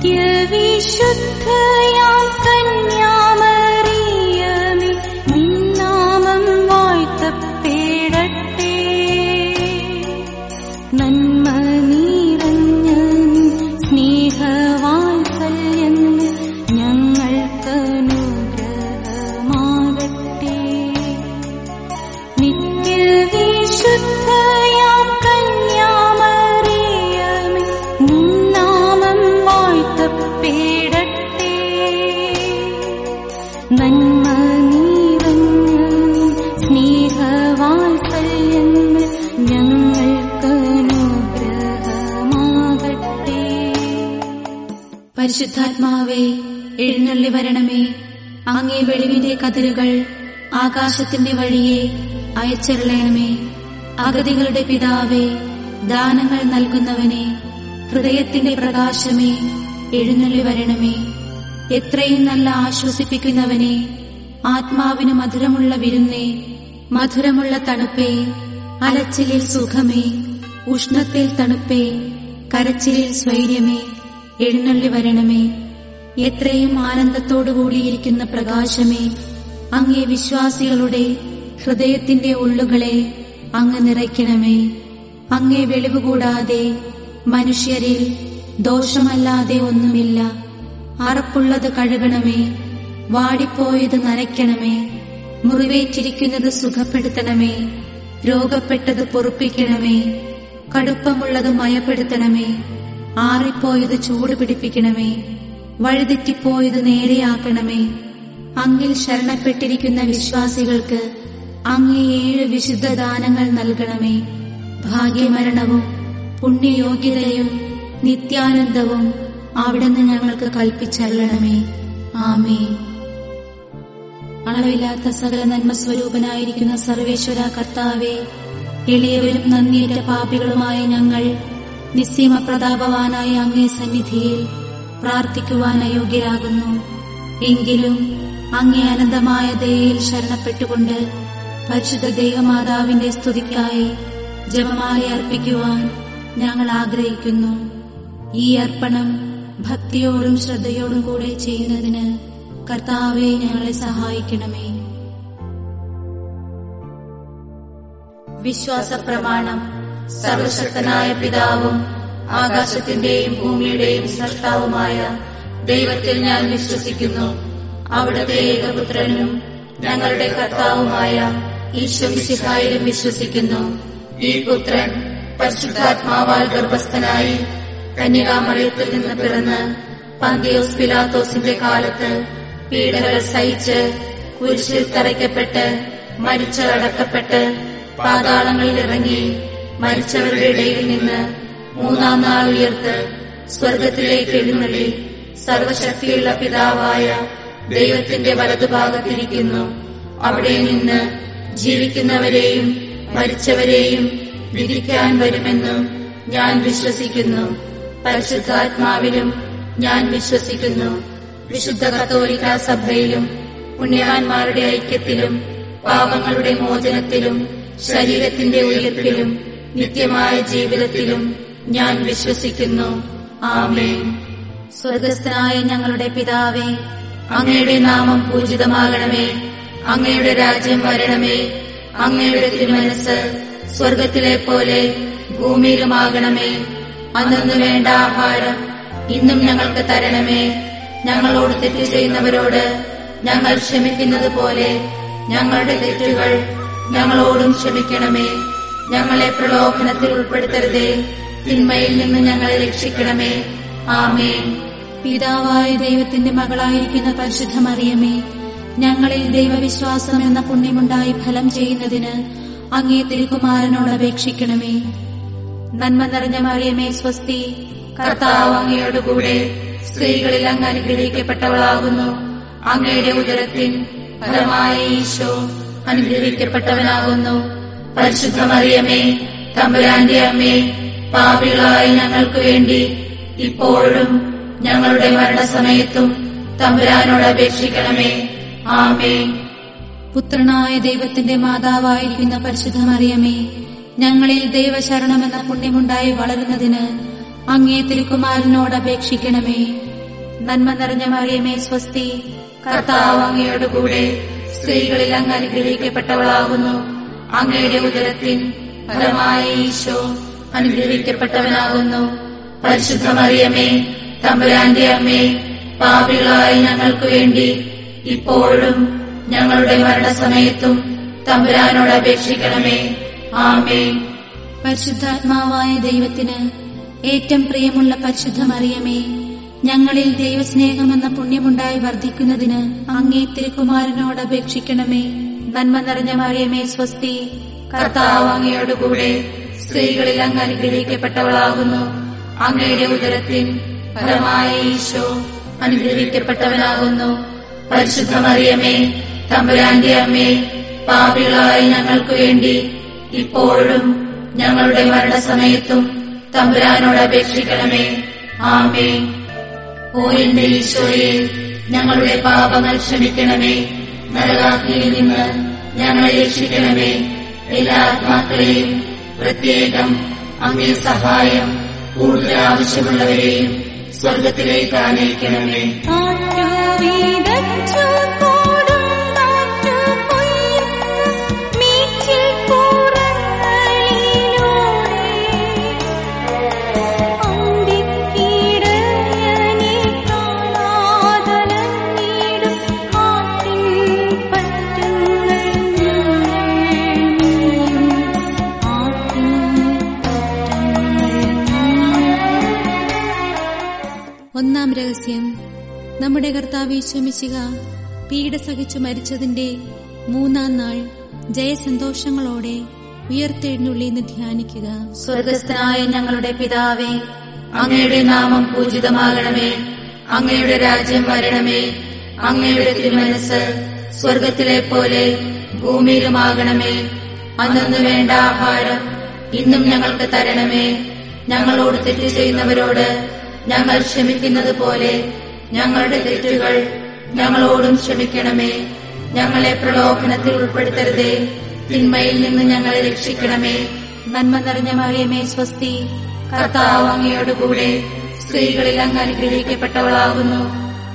നിത്യവിശുദ്ധയാം കന്യാമറിയമേ പരിശുദ്ധാത്മാവേ എഴുന്നള്ളി വരണമേ. അങ്ങേ വെളിവിന്റെ കതിരുകൾ ആകാശത്തിന്റെ വഴിയെ അയച്ചെറിയണമേ അഗതികളുടെ പിതാവേ ദാനങ്ങൾ നൽകുന്നവനെ ഹൃദയത്തിന്റെ പ്രകാശമേ എഴുന്നള്ളി വരണമേ. എത്രയും നല്ല ആശ്വസിപ്പിക്കുന്നവനെ ആത്മാവിന് മധുരമുള്ള വിരുന്നേ മധുരമുള്ള തണുപ്പേ അലച്ചിലിൽ സുഖമേ ഉഷ്ണത്തിൽ തണുപ്പേ കരച്ചിലിൽ സ്വൈര്യമേ. എഴുന്നള്ളി വരണമേ. എത്രയും ആനന്ദത്തോടു കൂടിയിരിക്കുന്ന പ്രകാശമേ അങ്ങേ വിശ്വാസികളുടെ ഹൃദയത്തിന്റെ ഉള്ളുകളെ അങ്ങ് നിറയ്ക്കണമേ. അങ്ങേ വെളിവ് കൂടാതെ മനുഷ്യരിൽ ദോഷമല്ലാതെ ഒന്നുമില്ല. അറപ്പുള്ളത് കഴുകണമേ വാടിപ്പോയത് നനയ്ക്കണമേ. മുറിവേറ്റിരിക്കുന്നത് സുഖപ്പെടുത്തണമേ രോഗപ്പെട്ടത് പൊറുപ്പിക്കണമേ കടുപ്പമുള്ളത് മയപ്പെടുത്തണമേ. ആറിപ്പോയത് ചൂട് പിടിപ്പിക്കണമേ. വഴിതെറ്റിപ്പോയത് നേരെയാക്കണമേ. അങ്ങിൽ ശരണപ്പെട്ടിരിക്കുന്ന വിശ്വാസികൾക്ക് അങ്ങേ ഏഴ് വിശുദ്ധ ദാനങ്ങൾ നൽകണമേ. ഭാഗ്യമരണവും പുണ്യയോഗ്യതയും നിത്യാനന്ദവും അവിടുന്ന് ഞങ്ങൾക്ക് കൽപ്പിച്ചല്ലണമേ ആമേ അളവില്ലാത്ത സകല നന്മ സ്വരൂപനായിരിക്കുന്ന സർവേശ്വര കർത്താവെ എളിയവരും നന്ദിയേറ്റ പാപികളുമായ ഞങ്ങൾ നിസ്സീമ പ്രതാപവാനായ അങ്ങേ സന്നിധിയിൽ പ്രാർത്ഥിക്കുവാൻ അയോഗ്യരാകുന്നു. എങ്കിലും അങ്ങേ അനന്തമായ ദയയിൽ ശരണപ്പെട്ടുകൊണ്ട് പരിശുദ്ധ ദൈവമാതാവിന്റെ സ്തുതിക്കായി ജപമാല അർപ്പിക്കുവാൻ ഞങ്ങൾ ആഗ്രഹിക്കുന്നു. ഈ അർപ്പണം ഭക്തിയോടും ശ്രദ്ധയോടും കൂടെ ചെയ്യുന്നതിന് കർത്താവെ ഞങ്ങളെ സഹായിക്കണമേ. വിശ്വാസ പ്രമാണം സർവശക്തനായ പിതാവും ആകാശത്തിന്റെയും ഭൂമിയുടെയും സൃഷ്ടാവുമായ ദൈവത്തിൽ ഞാൻ വിശ്വസിക്കുന്നു. അവിടുത്തെ ഏകപുത്രനും ഞങ്ങളുടെ കർത്താവുമായ ഈശ്വരിശിഹായിലും വിശ്വസിക്കുന്നു. ഈ പുത്രൻ പരിശുദ്ധാത്മാവാൽ ഗർഭസ്ഥനായി കന്യകാമറിയത്തിൽ നിന്ന് പിറന്ന് പന്തിയോസ് പിലാത്തോസിന്റെ കാലത്ത് പീഡകൾ സഹിച്ച് കുരിശിൽ തറയ്ക്കപ്പെട്ട് മരിച്ചടക്കപ്പെട്ട് പാതാളങ്ങളിൽ ഇറങ്ങി മരിച്ചവരുടെ ഇടയിൽ നിന്ന് മൂന്നാം നാൾ ഉയർത്ത് സ്വർഗത്തിലേക്ക് എഴുന്നള്ളി. സർവശക്തിയുള്ള പിതാവായ ദൈവത്തിന്റെ വലതുഭാഗത്തിരിക്കുന്നു. അവിടെ നിന്ന് ജീവിക്കുന്നവരെയും മരിച്ചവരെയും വിധിക്കാൻ വരുമെന്നും ഞാൻ വിശ്വസിക്കുന്നു. പരിശുദ്ധാത്മാവിലും ഞാൻ വിശ്വസിക്കുന്നു. വിശുദ്ധ കത്തോലിക്ക സഭയിലും പുണ്യവാന്മാരുടെ ഐക്യത്തിലും പാപങ്ങളുടെ മോചനത്തിലും ശരീരത്തിന്റെ ഉയർപ്പിലും നിത്യമായ ജീവിതത്തിലും ഞാൻ വിശ്വസിക്കുന്നു. ആമേൻ. സ്വർഗസ്ഥനായ ഞങ്ങളുടെ പിതാവേ അങ്ങയുടെ നാമം പൂജിതമാകണമേ. അങ്ങയുടെ രാജ്യം വരണമേ. അങ്ങയുടെ തിരുമനസ് സ്വർഗത്തിലെ പോലെ ഭൂമിയിലുമാകണമേ. അന്നു വേണ്ട ആഹാരം ഇന്നും ഞങ്ങൾക്ക് തരണമേ. ഞങ്ങളോട് തെറ്റ് ചെയ്യുന്നവരോട് ഞങ്ങൾ ക്ഷമിക്കുന്നത് പോലെ ഞങ്ങളുടെ തെറ്റുകൾ ഞങ്ങളോടും ക്ഷമിക്കണമേ. ഞങ്ങളെ പ്രലോഭനത്തിൽ ഉൾപ്പെടുത്തരുതേ. തിന്മയിൽ നിന്ന് ഞങ്ങളെ രക്ഷിക്കണമേ. ആമേൻ. പിതാവായ ദൈവത്തിന്റെ മകളായിരിക്കുന്ന പരിശുദ്ധ മറിയമേ ഞങ്ങളിൽ ദൈവവിശ്വാസം എന്ന പുണ്യമുണ്ടായി ഫലം ചെയ്യുന്നതിന് അങ്ങേ തിരുക്കുമാരനോട് അപേക്ഷിക്കണമേ. നന്മ നിറഞ്ഞ മറിയമേ സ്വസ്തി. കർത്താവ് അങ്ങയോടുകൂടെ സ്ത്രീകളിൽ അങ്ങ് അനുഗ്രഹിക്കപ്പെട്ടവളാകുന്നു. അങ്ങയുടെ ഉദരത്തിൻ ഫലമായ ഈശോ അനുഗ്രഹിക്കപ്പെട്ടവനാകുന്നു. പരിശുദ്ധ മറിയമേ തമ്പുരാന്റെ അമ്മേ പാപികളായ ഞങ്ങൾക്ക് വേണ്ടി ഇപ്പോഴും ഞങ്ങളുടെ മരണസമയത്തും തമ്പുരാനോട് അപേക്ഷിക്കണമേ. ആമേ പുത്രനായ ദൈവത്തിന്റെ മാതാവായിരിക്കുന്ന പരിശുദ്ധ മറിയമ്മേ ഞങ്ങളിൽ ദൈവശരണമെന്ന പുണ്യമുണ്ടായി വളരുന്നതിന് അങ്ങേ തിരുക്കുമാരനോട് അപേക്ഷിക്കണമേ. നന്മ നിറഞ്ഞ മറിയമേ സ്വസ്തി കർത്താവ് അങ്ങയോടുകൂടെ സ്ത്രീകളിൽ അങ്ങ് അനുഗ്രഹിക്കപ്പെട്ടവളാകുന്നു. അങ്ങയുടെ ഉദരത്തിൻ ഫലമായ ഈശോ അനുഗ്രഹിക്കപ്പെട്ടവനാകുന്നു. പരിശുദ്ധമറിയമേ തമ്പുരാന്റെ അമ്മേ പാപികളായ ഞങ്ങൾക്ക് വേണ്ടി ഇപ്പോഴും ഞങ്ങളുടെ മരണസമയത്തും തമ്പുരാനോട് അപേക്ഷിക്കണമേ. ആമേ പരിശുദ്ധാത്മാവായ ദൈവത്തിന് ഏറ്റവും പ്രിയമുള്ള പരിശുദ്ധമറിയമേ ഞങ്ങളിൽ ദൈവസ്നേഹമെന്ന പുണ്യമുണ്ടായി വർദ്ധിക്കുന്നതിന് അങ്ങേ തിരുക്കുമാരനോട് അപേക്ഷിക്കണമേ. നന്മ നിറഞ്ഞ മറിയമേ സ്വസ്തി. കർത്താവ് അങ്ങയോടുകൂടെ സ്ത്രീകളിൽ അങ്ങ് അനുഗ്രഹിക്കപ്പെട്ടവളാകുന്നു. അങ്ങയുടെ ഉദരത്തിൻ ഫലമായ ഈശോ അനുഗ്രഹിക്കപ്പെട്ടവനാകുന്നു. പരിശുദ്ധ മറിയമേ തമ്പുരാന്റെ അമ്മേ പാപികളായ ഞങ്ങൾക്ക് വേണ്ടി ഇപ്പോഴും ഞങ്ങളുടെ മരണസമയത്തും തമ്പുരാനോട് അപേക്ഷിക്കണമേ. ആമേ ഓ എന്റെ ഈശോയെ ഞങ്ങളുടെ പാപങ്ങൾ ക്ഷമിക്കണമേ. നരകാഗ്നിയിൽ നിന്ന് ഞങ്ങളെ രക്ഷിക്കണമേ. എല്ലാ ആത്മാക്കളെയും പ്രത്യേകം അങ്ങേ സഹായം കൂടുതൽ ആവശ്യമുള്ളവരെയും സ്വർഗത്തിലേക്ക് ആനയിക്കണമേ. ഒന്നാം രഹസ്യം. നമ്മുടെ കർത്താവ് ഈശോമിശിക പീഡ സഹിച്ചു മരിച്ചതിന്റെ മൂന്നാം നാൾ ജയസന്തോഷങ്ങളോടെ ഉയർത്തെഴുന്നള്ളിന്ന് ധ്യാനിക്കുക. സ്വർഗസ്ഥനായ ഞങ്ങളുടെ പിതാവേ അങ്ങയുടെ നാമം പൂജിതമാകണമേ. അങ്ങയുടെ രാജ്യം വരണമേ. അങ്ങയുടെ തിരുമനസ് സ്വർഗത്തിലെ പോലെ ഭൂമിയിലുമാകണമേ. അന്നു വേണ്ട ആഹാരം ഇന്നും ഞങ്ങൾക്ക് തരണമേ. ഞങ്ങളോട് തെറ്റ് ചെയ്യുന്നവരോട് ഞങ്ങൾ ക്ഷമിക്കുന്നത് പോലെ ഞങ്ങളുടെ തെറ്റുകൾ ഞങ്ങളോടും ക്ഷമിക്കണമേ. ഞങ്ങളെ പ്രലോഭനത്തിൽ ഉൾപ്പെടുത്തരുതേ. തിന്മയിൽ നിന്ന് ഞങ്ങളെ രക്ഷിക്കണമേ. നന്മ നിറഞ്ഞ മറിയമേ സ്വസ്തി. കർത്താവ് അങ്ങയോടുകൂടെ സ്ത്രീകളിൽ അങ്ങ് അനുഗ്രഹിക്കപ്പെട്ടവളാകുന്നു.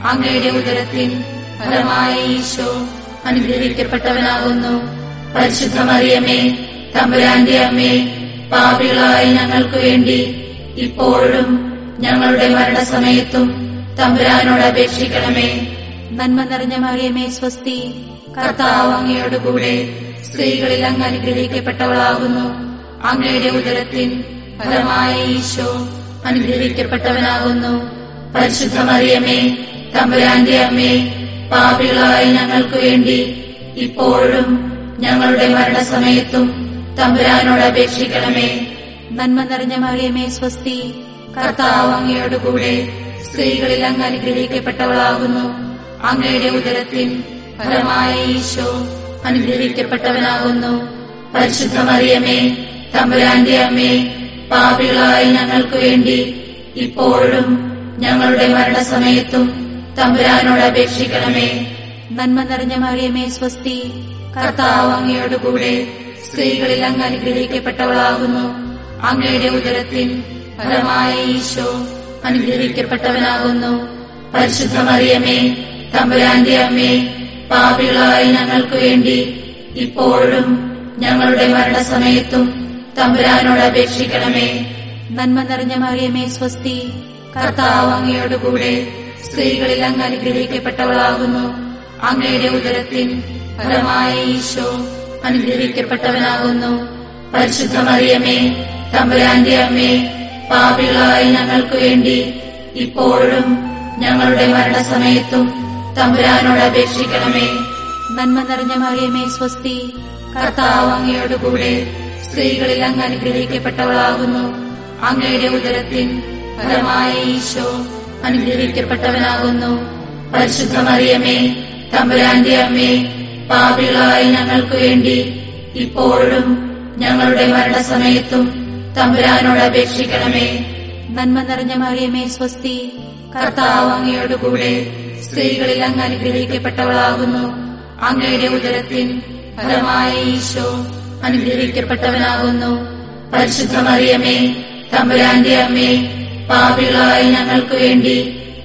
അങ്ങയുടെ ഉദരത്തിൻ ഫലമായ ഈശോ അനുഗ്രഹിക്കപ്പെട്ടവനാകുന്നു. പരിശുദ്ധ മറിയമേ തമ്പുരാന്റെ അമ്മേ പാപികളായ ഞങ്ങൾക്ക് വേണ്ടി ഇപ്പോഴും ഞങ്ങളുടെ മരണസമയത്തും തമ്പുരാനോട് അപേക്ഷിക്കണമേ. നന്മ നിറഞ്ഞ മറിയമേ സ്വസ്തി. കർത്താവ് കൂടെ സ്ത്രീകളിൽ അങ്ങ് അനുഗ്രഹിക്കപ്പെട്ടവളാകുന്നു. അങ്ങയുടെ ഉദരത്തിൻ ഫലമായ ഈശോ അനുഗ്രഹിക്കപ്പെട്ടവനാകുന്നു. പരിശുദ്ധ മറിയമേ തമ്പുരാന്റെ അമ്മേ പാപികളായ ഞങ്ങൾക്ക് വേണ്ടി ഇപ്പോഴും ഞങ്ങളുടെ മരണസമയത്തും തമ്പുരാനോട് അപേക്ഷിക്കണമേ. നന്മ നിറഞ്ഞ മറിയമേ സ്വസ്തി. കർത്താവ് അങ്ങയോടുകൂടെ സ്ത്രീകളിൽ അങ്ങ് അനുഗ്രഹിക്കപ്പെട്ടവളാകുന്നു. അങ്ങയുടെ ഉദരത്തിൻ ഫലമായ ഈശോ അനുഗ്രഹിക്കപ്പെട്ടവനാകുന്നു. പരിശുദ്ധ മറിയമേ തമ്പുരാന്റെ അമ്മേ പാപികളായ ഞങ്ങൾക്ക് വേണ്ടി ഇപ്പോഴും ഞങ്ങളുടെ മരണസമയത്തും തമ്പുരാനോട് അപേക്ഷിക്കണമേ. നന്മ നിറഞ്ഞ മറിയമേ സ്വസ്തി കർത്താവ് അങ്ങയോടുകൂടെ സ്ത്രീകളിൽ അങ്ങ് അനുഗ്രഹിക്കപ്പെട്ടവളാകുന്നു. അങ്ങയുടെ ഉദരത്തിൻ ഫലമായ ഈശോ അനുഗ്രഹിക്കപ്പെട്ടവനാകുന്നു. പരിശുദ്ധ മറിയമേ തമ്പുരാന്റെ അമ്മേ പാപികളായ ഞങ്ങൾക്ക് വേണ്ടി ഇപ്പോഴും ഞങ്ങളുടെ മരണസമയത്തും തമ്പുരാനോട് അപേക്ഷിക്കണമേ. നന്മ നിറഞ്ഞ മറിയമേ സ്വസ്തി. കർത്താവ് അങ്ങയോടുകൂടെ സ്ത്രീകളിൽ അങ്ങ് അനുഗ്രഹിക്കപ്പെട്ടവളാകുന്നു. അങ്ങയുടെ ഉദരത്തിൻ ഫലമായ ഈശോ അനുഗ്രഹിക്കപ്പെട്ടവനാകുന്നു. പരിശുദ്ധ മറിയമേ തമ്പുരാന്റെ അമ്മേ പാപികളായ ഞങ്ങൾക്ക് വേണ്ടി ഇപ്പോഴും ഞങ്ങളുടെ മരണസമയത്തും തമ്പുരാനോട് അപേക്ഷിക്കണമേ. നന്മ നിറഞ്ഞ മറിയമേ സ്വസ്തി. കർത്താവ് അങ്ങയോടുകൂടെ സ്ത്രീകളിൽ അങ്ങ് അനുഗ്രഹിക്കപ്പെട്ടവളാകുന്നു. അങ്ങയുടെ ഉദരത്തിൽ ഫലമായ ഈശോ അനുഗ്രഹിക്കപ്പെട്ടവനാകുന്നു. പരിശുദ്ധ മറിയമേ തമ്പുരാന്റെ അമ്മേ പാപികളായ ഞങ്ങൾക്ക് വേണ്ടി ഇപ്പോഴും ഞങ്ങളുടെ മരണസമയത്തും തമ്പുരാനോട് അപേക്ഷിക്കണമേ നന്മ നിറഞ്ഞ മറിയമേ സ്വസ്തി. കർത്താവ് അങ്ങയോടുകൂടെ സ്ത്രീകളിൽ അങ്ങ് അനുഗ്രഹിക്കപ്പെട്ടവളാകുന്നു. അങ്ങയുടെ ഉദരത്തിൻ ഫലമായ ഈശോ അനുഗ്രഹിക്കപ്പെട്ടവനാകുന്നു. പരിശുദ്ധ മറിയമേ തമ്പുരാന്റെ അമ്മേ പാപികളായ ഞങ്ങൾക്ക് വേണ്ടി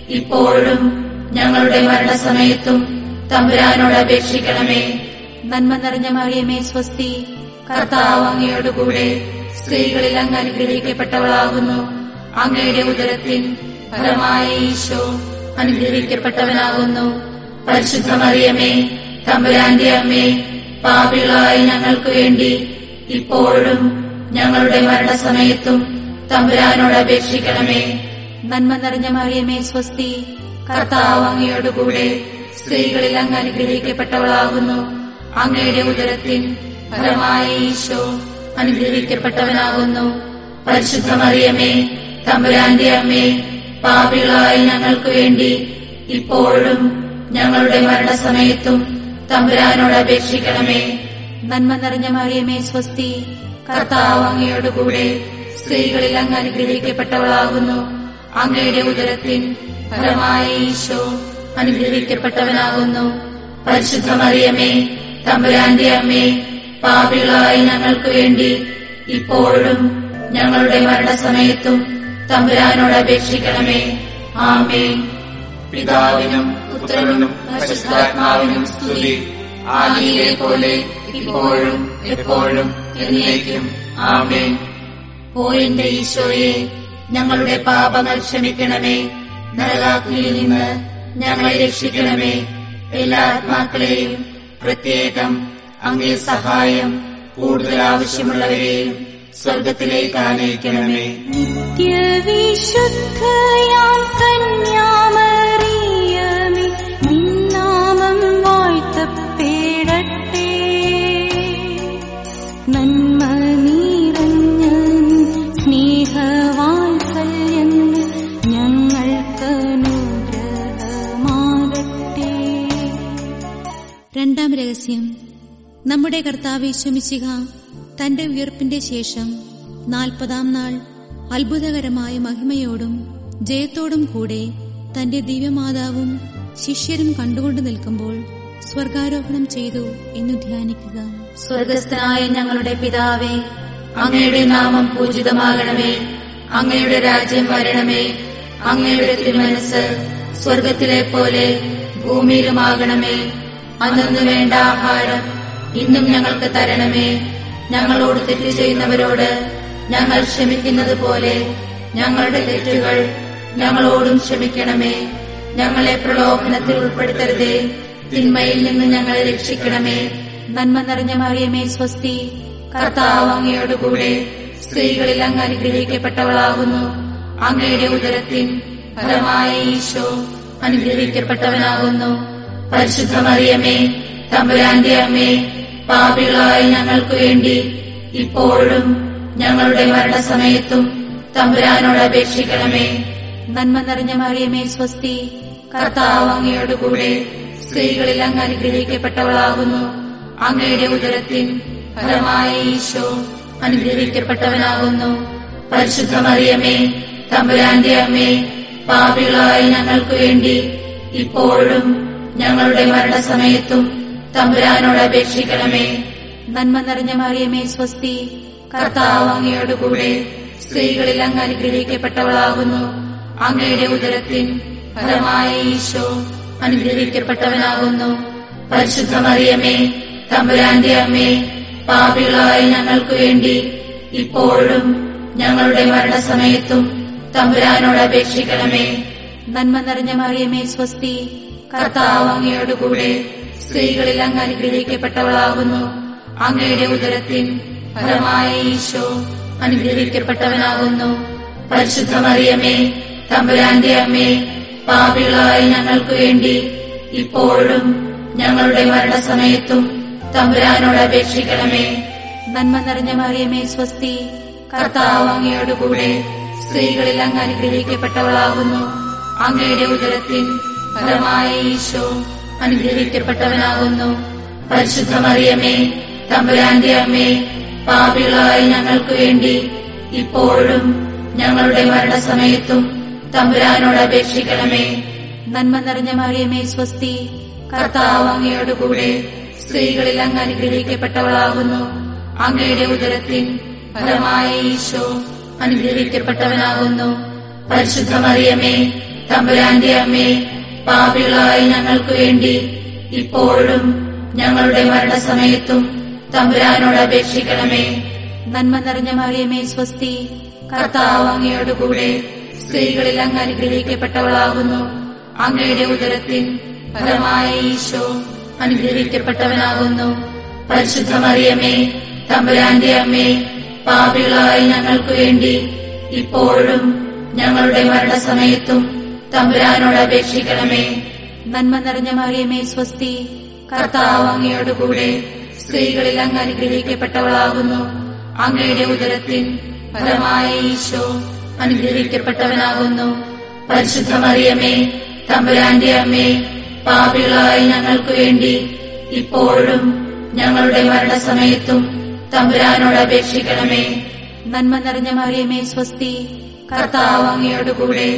ഇപ്പോഴും ഞങ്ങളുടെ മരണസമയത്തും തമ്പുരാനോട് അപേക്ഷിക്കണമേ നന്മ നിറഞ്ഞ മറിയമേ സ്വസ്തി. കർത്താവ് അങ്ങയോടുകൂടെ സ്ത്രീകളിൽ അങ്ങ് അനുഗ്രഹിക്കപ്പെട്ടവളാകുന്നു. അങ്ങയുടെ ഉദരത്തിൻ ഫലമായ ഈശോ അനുഗ്രഹിക്കപ്പെട്ടവനാകുന്നു. പരിശുദ്ധമറിയമേ തമ്പുരാന്റെ അമ്മേ പാപികളായ ഞങ്ങൾക്ക് വേണ്ടി ഇപ്പോഴും ഞങ്ങളുടെ മരണസമയത്തും തമ്പുരാനോട് അപേക്ഷിക്കണമേ. നന്മ നിറഞ്ഞ മറിയമേ സ്വസ്തി കർത്താവ് അങ്ങയോടുകൂടെ സ്ത്രീകളിൽ അങ്ങ് അനുഗ്രഹിക്കപ്പെട്ടവളാകുന്നു. അങ്ങയുടെ ഉദരത്തിൻ ഫലമായ ഈശോ അനുഗ്രഹിക്കപ്പെട്ടവനാകുന്നു. പരിശുദ്ധമറിയമേ തമ്പുരാന്റെ അമ്മേ പാപികളായ ഞങ്ങൾക്ക് വേണ്ടി ഇപ്പോഴും ഞങ്ങളുടെ മരണസമയത്തും തമ്പുരാനോട് അപേക്ഷിക്കണമേ. നന്മ നിറഞ്ഞ മറിയമേ സ്വസ്തി. കർത്താവ് അങ്ങയോടുകൂടെ സ്ത്രീകളിൽ അങ്ങ് അനുഗ്രഹിക്കപ്പെട്ടവളാകുന്നു. അങ്ങയുടെ ഉദരത്തിൻ ഫലമായ ഈശോ അനുഗ്രഹിക്കപ്പെട്ടവനാകുന്നു. പരിശുദ്ധ മറിയമേ തമ്പുരാന്റെ അമ്മേ പാപികളായ ഞങ്ങൾക്ക് വേണ്ടി ഇപ്പോഴും ഞങ്ങളുടെ മരണസമയത്തും തമ്പുരാനോട് അപേക്ഷിക്കണമേ. ആമേ പിതാവിനും പുത്രനും പരിശുദ്ധാത്മാവിനും സ്തുതി. ആദിയിലെ പോലെ ഇപ്പോഴും എപ്പോഴും എന്നേക്കും. ആമേ ഓ എന്റെ ഈശോയെ ഞങ്ങളുടെ പാപങ്ങൾ ക്ഷമിക്കണമേ. നരകാഗ്നിയിൽ നിന്ന് ഞങ്ങളെ രക്ഷിക്കണമേ. എല്ലാ ആത്മാക്കളെയും പ്രത്യേകം അങ്ങേ സഹായം കൂടുതൽ ആവശ്യമുള്ളവരെയും സ്വർഗത്തിലേക്ക് ആനയിക്കണമേ. നിത്യവിശുദ്ധയാം കന്യാമറിയമേ നിന്നാമം വാഴ്ത്തപ്പെടട്ടെ. നന്മ നിറഞ്ഞ സ്നേഹവാത്സല്യങ്ങൾ ഞങ്ങൾക്ക് അനുഗ്രഹമാകട്ടെ. രണ്ടാം രഹസ്യം. നമ്മുടെ കർത്താവ് ശമിശിക തന്റെ ഉയർപ്പിന്റെ ശേഷം നാൽപ്പതാം നാൾ അത്ഭുതകരമായ മഹിമയോടും ജയത്തോടും കൂടെ തന്റെ ദിവ്യമാതാവും ശിഷ്യരും കണ്ടുകൊണ്ട് നിൽക്കുമ്പോൾ സ്വർഗാരോഹണം ചെയ്തു എന്നു ധ്യാനിക്കുക. സ്വർഗസ്ഥനായ ഞങ്ങളുടെ പിതാവേ അങ്ങയുടെ നാമം പൂജിതമാകണമേ. അങ്ങയുടെ രാജ്യം വരണമേ. അങ്ങയുടെ തിരുമനസ് സ്വർഗത്തിലെ പോലെ ഭൂമിയിലുമാകണമേ. അന്നു വേണ്ട ആഹാരം ഇന്നും ഞങ്ങൾക്ക് തരണമേ. ഞങ്ങളോട് തെറ്റ് ചെയ്യുന്നവരോട് ഞങ്ങൾ ക്ഷമിക്കുന്നത് പോലെ ഞങ്ങളുടെ തെറ്റുകൾ ഞങ്ങളോടും ക്ഷമിക്കണമേ. ഞങ്ങളെ പ്രലോഭനത്തിൽ ഉൾപ്പെടുത്തരുതേ. തിന്മയിൽ നിന്ന് ഞങ്ങളെ രക്ഷിക്കണമേ. നന്മ നിറഞ്ഞ മറിയമേ സ്വസ്തി. കർത്താവ് അങ്ങയോടുകൂടെ സ്ത്രീകളിൽ അങ്ങ് അനുഗ്രഹിക്കപ്പെട്ടവളാകുന്നു. അങ്ങയുടെ ഉദരത്തിൻ ഫലമായ ഈശോ അനുഗ്രഹിക്കപ്പെട്ടവനാകുന്നു. പരിശുദ്ധ മറിയമേ തമ്പുരാന്റെ അമ്മേ പാപികളായ ഞങ്ങൾക്ക് വേണ്ടി ഇപ്പോഴും ഞങ്ങളുടെ മരണസമയത്തും തമ്പുരാനോട് അപേക്ഷിക്കണമേ. നന്മ നിറഞ്ഞ മറിയമേ സ്വസ്തി. കർത്താവ് അങ്ങയോടുകൂടെ സ്ത്രീകളിൽ അങ്ങ് അനുഗ്രഹിക്കപ്പെട്ടവളാകുന്നു. അങ്ങയുടെ ഉദരത്തിൻ ഫലമായ ഈശോ അനുഗ്രഹിക്കപ്പെട്ടവനാകുന്നു. പരിശുദ്ധ മറിയമേ തമ്പുരാന്റെ അമ്മേ പാപികളായ ഞങ്ങൾക്ക് വേണ്ടി ഇപ്പോഴും ഞങ്ങളുടെ മരണസമയത്തും തമ്പുരാനോട് അപേക്ഷിക്കണമേ നന്മ നിറഞ്ഞ മറിയമേ സ്വസ്തി. കർത്താവ് അങ്ങയോടുകൂടെ സ്ത്രീകളിൽ അങ്ങ് അനുഗ്രഹിക്കപ്പെട്ടവളാകുന്നു. അങ്ങയുടെ ഉദരത്തിൻ ഫലമായ ഈശോ അനുഗ്രഹിക്കപ്പെട്ടവനാകുന്നു. പരിശുദ്ധ മറിയമേ തമ്പുരാന്റെ അമ്മേ പാപികളായ ഞങ്ങൾക്ക് വേണ്ടി ഇപ്പോഴും ഞങ്ങളുടെ മരണസമയത്തും തമ്പുരാനോട് അപേക്ഷിക്കണമേ നന്മ നിറഞ്ഞ മറിയമേ സ്വസ്തി. കർത്താവ് അങ്ങയോടുകൂടെ സ്ത്രീകളിൽ അങ്ങ് അനുഗ്രഹിക്കപ്പെട്ടവളാകുന്നു. അങ്ങയുടെ ഉദരത്തിൻ ഫലമായ ഈശോ അനുഗ്രഹിക്കപ്പെട്ടവനാകുന്നു. പരിശുദ്ധ മറിയമേ തമ്പുരാന്റെ അമ്മേ പാപികളായ ഞങ്ങൾക്ക് വേണ്ടി ഇപ്പോഴും ഞങ്ങളുടെ മരണസമയത്തും തമ്പുരാനോട് അപേക്ഷിക്കണമേ. നന്മ നിറഞ്ഞ മറിയമേ സ്വസ്തി കർത്താവ് അങ്ങയോടുകൂടെ സ്ത്രീകളിൽ അങ്ങ് അനുഗ്രഹിക്കപ്പെട്ടവളാകുന്നു. അങ്ങയുടെ ഉദരത്തിൻ ഫലമായ ഈശോ അനുഗ്രഹിക്കപ്പെട്ടവനാകുന്നു. പരിശുദ്ധമറിയമേ തമ്പുരാന്റെ അമ്മേ പാപികളായ ഞങ്ങൾക്ക് വേണ്ടി ഇപ്പോഴും ഞങ്ങളുടെ മരണസമയത്തും തമ്പുരാനോട് അപേക്ഷിക്കണമേ. നന്മ നിറഞ്ഞ മറിയമേ സ്വസ്തി. കർത്താവ് അങ്ങയോടുകൂടെ സ്ത്രീകളിൽ അങ്ങ് അനുഗ്രഹിക്കപ്പെട്ടവളാകുന്നു. അങ്ങയുടെ ഉദരത്തിൽ ഫലമായ ഈശോ അനുഗ്രഹിക്കപ്പെട്ടവനാകുന്നു. പരിശുദ്ധ മറിയമേ തമ്പുരാന്റെ അമ്മേ പാപികളായ ഞങ്ങൾക്ക് വേണ്ടി ഇപ്പോഴും ഞങ്ങളുടെ മരണസമയത്തും തമ്പുരാനോട് അപേക്ഷിക്കണമേ. നന്മ നിറഞ്ഞ മറിയമേ സ്വസ്തി. കർത്താവ് അങ്ങയോടുകൂടെ സ്ത്രീകളിൽ അങ്ങ് അനുഗ്രഹിക്കപ്പെട്ടവളാകുന്നു. അങ്ങയുടെ ഉദരത്തിൽ ഫലമായ ഈശോ അനുഗ്രഹിക്കപ്പെട്ടവനാകുന്നു. പരിശുദ്ധ മറിയമേ തമ്പുരാന്റെ അമ്മേ പാപികളായ ഞങ്ങൾക്ക് വേണ്ടി ഇപ്പോഴും ഞങ്ങളുടെ മരണസമയത്തും തമ്പുരാനോട് അപേക്ഷിക്കണമേ നന്മ നിറഞ്ഞ മറിയമേ സ്വസ്തി. കർത്താവ് അങ്ങയോടുകൂടെ സ്ത്രീകളിൽ അങ്ങ് അനുഗ്രഹിക്കപ്പെട്ടവളാകുന്നു. അങ്ങയുടെ ഉദരത്തിൽ ഫലമായ ഈശോ അനുഗ്രഹിക്കപ്പെട്ടവനാകുന്നു. പരിശുദ്ധ മറിയമേ തമ്പുരാന്റെ അമ്മേ പാപികളായി ഞങ്ങൾക്ക് വേണ്ടി ഇപ്പോഴും ഞങ്ങളുടെ മരണസമയത്തും തമ്പുരാനോട് അപേക്ഷിക്കണമേ നന്മ നിറഞ്ഞ മറിയമേ സ്വസ്തി. കർത്താവ് അങ്ങയോടുകൂടെ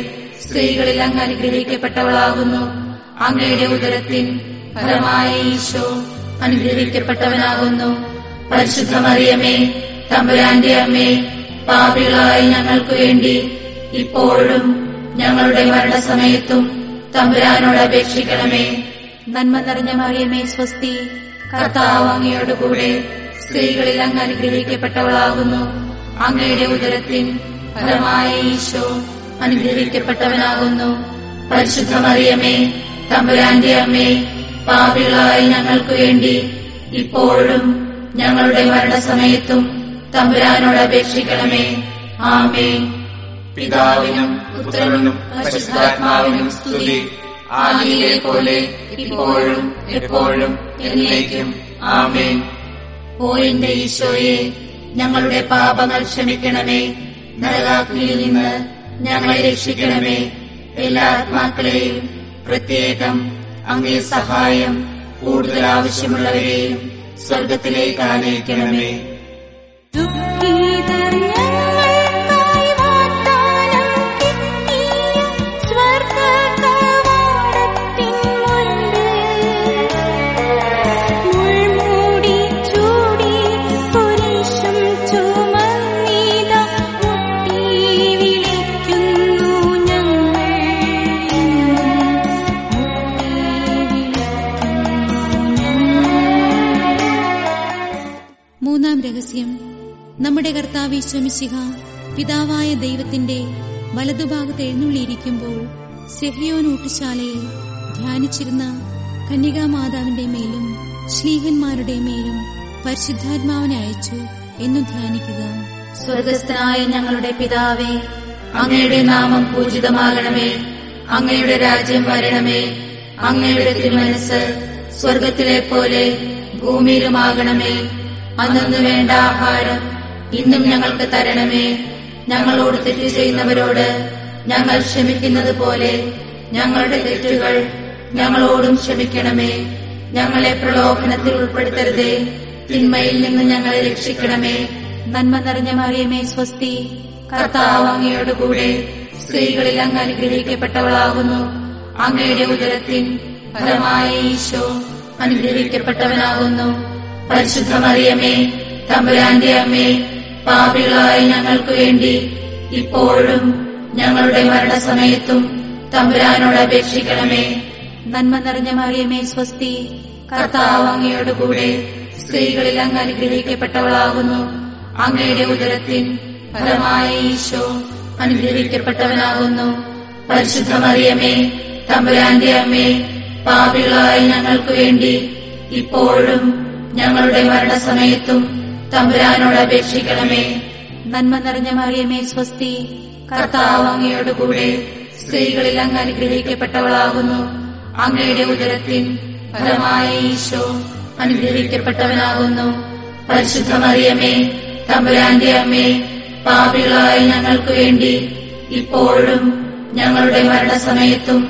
സ്ത്രീകളിൽ അങ്ങ് അനുഗ്രഹിക്കപ്പെട്ടവളാകുന്നു. അങ്ങയുടെ ഉദരത്തിൻ ഫലമായ ഈശോ അനുഗ്രഹിക്കപ്പെട്ടവനാകുന്നു. പരിശുദ്ധ മറിയമേ തമ്പുരാന്റെ അമ്മേ പാപികളായി ഞങ്ങൾക്ക് വേണ്ടി ഇപ്പോഴും ഞങ്ങളുടെ മരണസമയത്തും തമ്പുരാനോട് അപേക്ഷിക്കണമേ. നന്മ നിറഞ്ഞ മറിയമേ സ്വസ്തി കർത്താവ് അങ്ങയോടുകൂടെ സ്ത്രീകളിൽ അങ്ങ് അനുഗ്രഹിക്കപ്പെട്ടവളാകുന്നു. അങ്ങയുടെ ഉദരത്തിൻ ഫലമായ ഈശോ അനുഗ്രഹിക്കപ്പെട്ടവനാകുന്നു. പരിശുദ്ധമറിയമേ തമ്പുരാന്റെ അമ്മേ പാപികളായി ഞങ്ങൾക്ക് വേണ്ടി ഇപ്പോഴും ഞങ്ങളുടെ മരണസമയത്തും തമ്പുരാനോട് അപേക്ഷിക്കണമേ. ആമേ പിതാവിനും പുത്രനും പരിശുദ്ധാത്മാവിനും സ്തുതി. ആദിയിലെ പോലെ ഇപ്പോഴും എപ്പോഴും എന്നേക്കും. ആമേൻ. ഓ എന്റെ ഈശോയെ ഞങ്ങളുടെ പാപങ്ങൾ ക്ഷമിക്കണമേ. നരകാഗ്നിയിൽ നിന്ന് ഞങ്ങളെ രക്ഷിക്കണമേ. എല്ലാ ആത്മാക്കളെയും പ്രത്യേകം അങ്ങേ സഹായം കൂടുതൽ ആവശ്യമുള്ളവരെയും സ്വർഗത്തിലേക്ക് ആനയിക്കണമേ. രഹസ്യം. നമ്മുടെ കർത്താവ് ഈശ്വമിശിഹ പിതാവായ ദൈവത്തിന്റെ വലതുഭാഗത്ത് എഴുന്നള്ളിയിരിക്കുമ്പോൾ സെഹിയോൻ ഊട്ടുശാലയിൽ ധ്യാനിച്ചിരുന്ന കന്യകാമാതാവിന്റെ മേലും ശ്ലീഹന്മാരുടെ മേലും പരിശുദ്ധാത്മാവിനെ അയച്ചു എന്നു ധ്യാനിക്കുക. സ്വർഗസ്ഥനായ ഞങ്ങളുടെ പിതാവേ അങ്ങയുടെ നാമം പൂജിതമാകണമേ അങ്ങയുടെ രാജ്യം വരണമേ അങ്ങയുടെ തിരുമനസ് സ്വർഗത്തിലെ പോലെ ഭൂമിയിലുമാകണമേ. അന്നു വേണ്ട ആഹാരം ഇന്നും ഞങ്ങൾക്ക് തരണമേ. ഞങ്ങളോട് തെറ്റ് ചെയ്യുന്നവരോട് ഞങ്ങൾ ക്ഷമിക്കുന്നത് പോലെ ഞങ്ങളുടെ തെറ്റുകൾ ഞങ്ങളോടും ക്ഷമിക്കണമേ. ഞങ്ങളെ പ്രലോഭനത്തിൽ ഉൾപ്പെടുത്തരുതേ. തിന്മയിൽ നിന്ന് ഞങ്ങളെ രക്ഷിക്കണമേ. നന്മ നിറഞ്ഞ മറിയമേ സ്വസ്തി. കർത്താവ് അങ്ങയോടുകൂടെ സ്ത്രീകളിൽ അങ്ങ് അനുഗ്രഹിക്കപ്പെട്ടവളാകുന്നു. അങ്ങയുടെ ഉദരത്തിൻ ഫലമായ ഈശോ അനുഗ്രഹിക്കപ്പെട്ടവനാകുന്നു. പരിശുദ്ധ മറിയമേ തമ്പുരാന്റെ അമ്മേ പാപികളായ ഞങ്ങൾക്ക് വേണ്ടി ഇപ്പോഴും ഞങ്ങളുടെ മരണസമയത്തും തമ്പുരാനോട് അപേക്ഷിക്കണമേ. നന്മ നിറഞ്ഞ മറിയമേ സ്വസ്തി. കർത്താവ് അങ്ങയോടുകൂടെ സ്ത്രീകളിൽ അങ്ങ് അനുഗ്രഹിക്കപ്പെട്ടവളാകുന്നു. അങ്ങയുടെ ഉദരത്തിൻ ഫലമായ ഈശോ അനുഗ്രഹിക്കപ്പെട്ടവനാകുന്നു. പരിശുദ്ധ മറിയമേ തമ്പുരാന്റെ അമ്മേ പാപികളായ ഞങ്ങൾക്ക് വേണ്ടി ഇപ്പോഴും ഞങ്ങളുടെ മരണസമയത്തും തമ്പുരാനോട് അപേക്ഷിക്കണമേ. നന്മ നിറഞ്ഞ മറിയമേ സ്വസ്തി. കർത്താവ് അങ്ങയോടുകൂടെ സ്ത്രീകളിൽ അങ്ങ് അനുഗ്രഹിക്കപ്പെട്ടവളാകുന്നു. അങ്ങയുടെ ഉദരത്തിൻ ഫലമായ ഈശോ അനുഗ്രഹിക്കപ്പെട്ടവനാകുന്നു. പരിശുദ്ധ മറിയമേ തമ്പുരാന്റെ അമ്മേ പാപികളായ ഞങ്ങൾക്ക് വേണ്ടി ഇപ്പോഴും ഞങ്ങളുടെ മരണസമയത്തും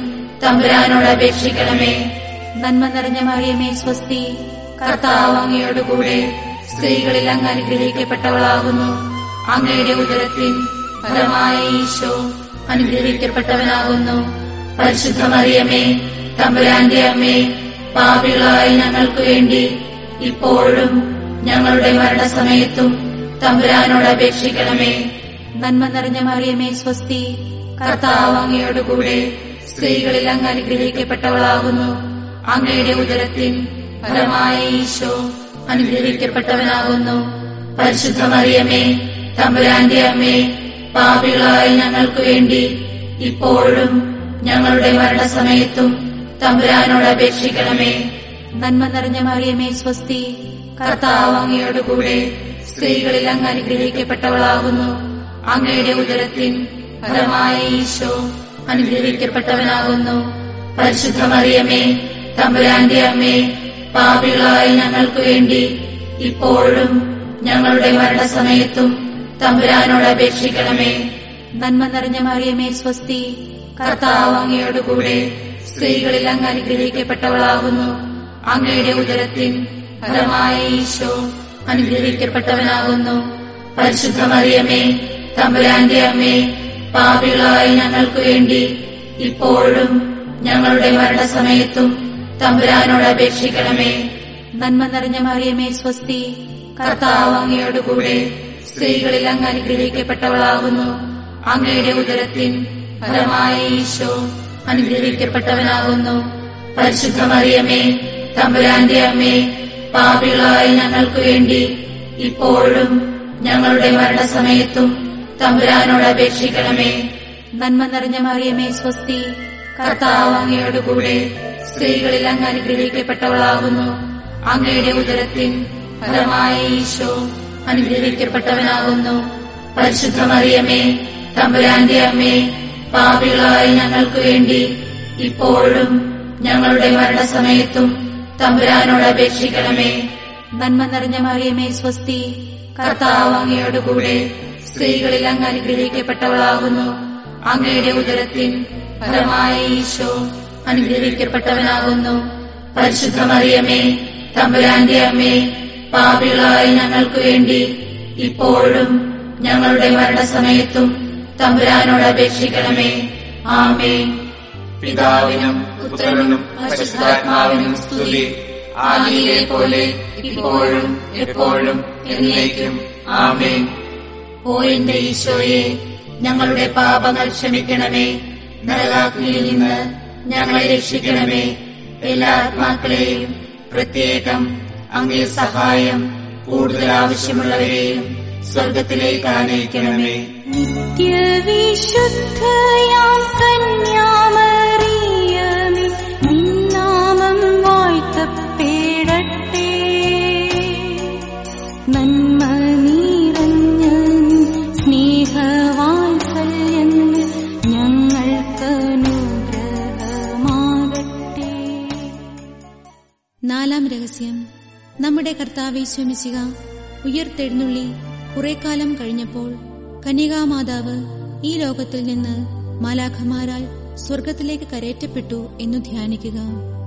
തമ്പുരാനോട് അപേക്ഷിക്കണമേ. നന്മ നിറഞ്ഞ മറിയമേ സ്വസ്തി. കർത്താവ് അങ്ങയോടുകൂടെ സ്ത്രീകളിൽ അങ്ങ് അനുഗ്രഹിക്കപ്പെട്ടവളാകുന്നു. അങ്ങയുടെ ഉദരത്തിൽ ഫലമായ ഈശോ അനുഗ്രഹിക്കപ്പെട്ടവനാകുന്നു. പരിശുദ്ധ മറിയമേ തമ്പുരാന്റെ അമ്മേ പാപികളായ ഞങ്ങൾക്ക് വേണ്ടി ഇപ്പോഴും ഞങ്ങളുടെ മരണസമയത്തും തമ്പുരാനോട് അപേക്ഷിക്കണമേ. നന്മ നിറഞ്ഞ മറിയമേ സ്വസ്തി. കർത്താവ് അങ്ങയോടുകൂടെ സ്ത്രീകളിൽ അങ്ങ് അനുഗ്രഹിക്കപ്പെട്ടവളാകുന്നു. അങ്ങയുടെ ഉദരത്തിൻ ഫലമായ ഈശോ അനുഗ്രഹിക്കപ്പെട്ടവനാകുന്നു. പരിശുദ്ധ മറിയമേ തമ്പുരാന്റെ അമ്മേ പാപികളായ ഞങ്ങൾക്ക് വേണ്ടി ഇപ്പോഴും ഞങ്ങളുടെ മരണസമയത്തും തമ്പുരാനോട് അപേക്ഷിക്കണമേ. നന്മ നിറഞ്ഞ മറിയമേ സ്വസ്തി. കർത്താവ് കൂടെ സ്ത്രീകളിൽ അങ്ങ് അനുഗ്രഹിക്കപ്പെട്ടവളാകുന്നു. അങ്ങയുടെ ഉദരത്തിൻ ഫലമായ ഈശോ അനുഗ്രഹിക്കപ്പെട്ടവനാകുന്നു. പരിശുദ്ധ മറിയമേ തമ്പുരാന്റെ അമ്മേ പാപികളായ ഞങ്ങൾക്ക് വേണ്ടി ഇപ്പോഴും ഞങ്ങളുടെ മരണസമയത്തും തമ്പുരാനോട് അപേക്ഷിക്കണമേ. നന്മ നിറഞ്ഞ മറിയമേ സ്വസ്തി. കർത്താവ് അങ്ങയോട് കൂടെ സ്ത്രീകളിൽ അങ്ങ് അനുഗ്രഹിക്കപ്പെട്ടവളാകുന്നു. അങ്ങയുടെ ഉദരത്തിൻ ഫലമായ ഈശോ അനുഗ്രഹിക്കപ്പെട്ടവനാകുന്നു. പരിശുദ്ധ മറിയമേ തമ്പുരാന്റെ അമ്മേ പാപികളായ ഞങ്ങൾക്ക് വേണ്ടി ഇപ്പോഴും ഞങ്ങളുടെ മരണസമയത്തും തമ്പുരാനോട് അപേക്ഷിക്കണമേ നന്മ നിറഞ്ഞ മറിയമേ സ്വസ്തി. കർത്താവ് അങ്ങയോടുകൂടെ സ്ത്രീകളിൽ അങ്ങ് അനുഗ്രഹിക്കപ്പെട്ടവളാകുന്നു. അങ്ങയുടെ ഉദരത്തിൻ ഫലമായ ഈശോ അനുഗ്രഹിക്കപ്പെട്ടവനാകുന്നു. പരിശുദ്ധ മറിയമേ തമ്പുരാന്റെ അമ്മേ പാപികളായ ഞങ്ങൾക്ക് വേണ്ടി ഇപ്പോഴും ഞങ്ങളുടെ മരണസമയത്തും തമ്പുരാനോട് അപേക്ഷിക്കണമേ നന്മ നിറഞ്ഞ മറിയമേ സ്വസ്തി. കർത്താവ് അങ്ങയോടുകൂടെ കൂടെ സ്ത്രീകളിൽ അങ്ങ് അനുഗ്രഹിക്കപ്പെട്ടവളാകുന്നു. അങ്ങയുടെ ഉദരത്തിൽ ഫലമായ ഈശോ അനുഗ്രഹിക്കപ്പെട്ടവനാകുന്നു. പരിശുദ്ധ മറിയമേ തമ്പുരാന്റെ അമ്മേ പാപികളായ ഞങ്ങൾക്ക് വേണ്ടി ഇപ്പോഴും ഞങ്ങളുടെ മരണസമയത്തും തമ്പുരാനോട് അപേക്ഷിക്കണമേ. നന്മ നിറഞ്ഞ മറിയമേ സ്വസ്തി കർത്താവ് അങ്ങയോട് കൂടെ സ്ത്രീകളിൽ അങ്ങ് അനുഗ്രഹിക്കപ്പെട്ടവളാകുന്നു. അങ്ങയുടെ ഉദരത്തിൽ ഫലമായ ഈശോ അനുഗ്രഹിക്കപ്പെട്ടവനാകുന്നു. പരിശുദ്ധമറിയമേ തമ്പുരാന്റെ അമ്മേ പാപികളായ ഞങ്ങൾക്ക് വേണ്ടി ഇപ്പോഴും ഞങ്ങളുടെ മരണസമയത്തും തമ്പുരാനോട് അപേക്ഷിക്കണമേ. ആമേ പിതാവിനും പുത്രനും പരിശുദ്ധാത്മാവിനും സ്തുതി. ആദിയിലെ പോലെ ഇപ്പോഴും എപ്പോഴും എന്നേക്കും. ആമേ ഓ എന്റെ ഈശോയെ ഞങ്ങളുടെ പാപങ്ങൾ ക്ഷമിക്കണമേ. നരകാഗ്നിയിൽ നിന്ന് ഞങ്ങളെ രക്ഷിക്കണമേ. എല്ലാ ആത്മാക്കളെയും പ്രത്യേകം അങ്ങേ സഹായം കൂടുതൽ ആവശ്യമുള്ളവരെയും സ്വർഗത്തിലേക്ക് ആനയിക്കണമേ. നിത്യവിശുദ്ധയാം കന്യാമറിയമേ നാലാം രഹസ്യം. നമ്മുടെ കർത്താവേശ്വമിശിക ഉയർത്തെഴുന്നള്ളി കുറെ കാലം കഴിഞ്ഞപ്പോൾ കന്യകാമാതാവ് ഈ ലോകത്തിൽ നിന്ന് മാലാഖമാരാൽ സ്വർഗത്തിലേക്ക് കരയറ്റപ്പെട്ടു എന്നു ധ്യാനിക്കുക.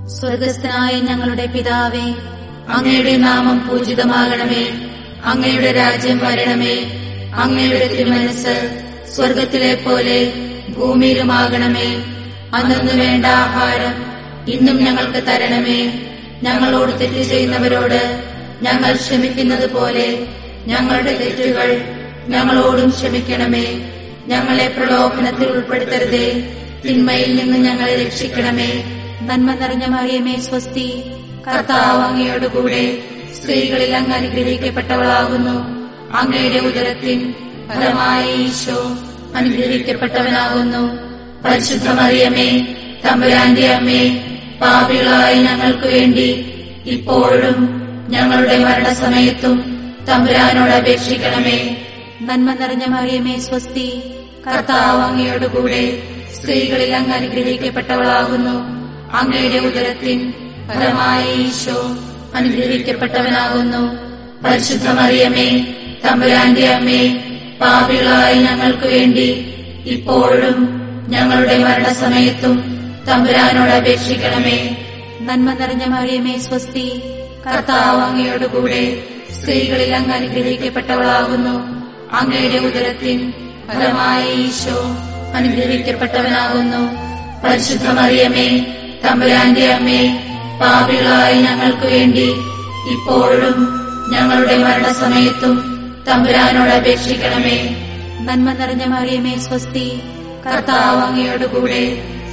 സ്വർഗസ്ഥനായ ഞങ്ങളുടെ പിതാവേ അങ്ങയുടെ നാമം പൂജിതമാകണമേ അങ്ങയുടെ രാജ്യം വരണമേ അങ്ങയുടെ തിരുമനസ് സ്വർഗത്തിലെ പോലെ ഭൂമിയിലുമാകണമേ. അന്നു വേണ്ട ആഹാരം ഇന്നും ഞങ്ങൾക്ക് തരണമേ. ഞങ്ങളോട് തെറ്റ് ചെയ്യുന്നവരോട് ഞങ്ങൾ ക്ഷമിക്കുന്നത് പോലെ ഞങ്ങളുടെ തെറ്റുകൾ ഞങ്ങളോടും ക്ഷമിക്കണമേ. ഞങ്ങളെ പ്രലോഭനത്തിൽ ഉൾപ്പെടുത്തരുതേ. തിന്മയിൽ നിന്ന് ഞങ്ങളെ രക്ഷിക്കണമേ. നന്മ നിറഞ്ഞ മറിയമേ സ്വസ്തി. കർത്താവ് അങ്ങയോട് കൂടെ സ്ത്രീകളിൽ അങ്ങ് അനുഗ്രഹിക്കപ്പെട്ടവളാകുന്നു. അങ്ങയുടെ ഉദരത്തിൻ ഫലമായ ഈശോ അനുഗ്രഹിക്കപ്പെട്ടവനാകുന്നു. പരിശുദ്ധ മറിയമേ തമ്പുരാന്റെ അമ്മേ പാപികളായ ഞങ്ങൾക്ക് വേണ്ടി ഇപ്പോഴും ഞങ്ങളുടെ മരണസമയത്തും തമ്പുരാനോട് അപേക്ഷിക്കണമേ. നന്മ നിറഞ്ഞ മറിയമേ സ്വസ്തി. കർത്താവ് അങ്ങയോട് കൂടെ സ്ത്രീകളിൽ അങ്ങ് അനുഗ്രഹിക്കപ്പെട്ടവളാകുന്നു. അങ്ങയുടെ ഉദരത്തിൻ ഫലമായ ഈശോ അനുഗ്രഹിക്കപ്പെട്ടവനാകുന്നു. പരിശുദ്ധ മറിയമേ തമ്പുരാന്റെ അമ്മേ പാപികളായ ഞങ്ങൾക്ക് വേണ്ടി ഇപ്പോഴും ഞങ്ങളുടെ മരണസമയത്തും തമ്പുരാനോട് അപേക്ഷിക്കണമേ നന്മ നിറഞ്ഞ മറിയമേ സ്വസ്തി. കർത്താവ് കൂടെ സ്ത്രീകളിൽ അങ്ങ് അനുഗ്രഹിക്കപ്പെട്ടവളാകുന്നു. അങ്ങയുടെ ഉദരത്തിൻ ഫലമായ ഈശോ അനുഗ്രഹിക്കപ്പെട്ടവനാകുന്നു. പരിശുദ്ധ മറിയമേ തമ്പുരാന്റെ അമ്മേ പാപികളായി ഞങ്ങൾക്ക് വേണ്ടി ഇപ്പോഴും ഞങ്ങളുടെ മരണസമയത്തും തമ്പുരാനോട് അപേക്ഷിക്കണമേ നന്മ നിറഞ്ഞ മറിയമേ സ്വസ്തി. കർത്താവ് കൂടെ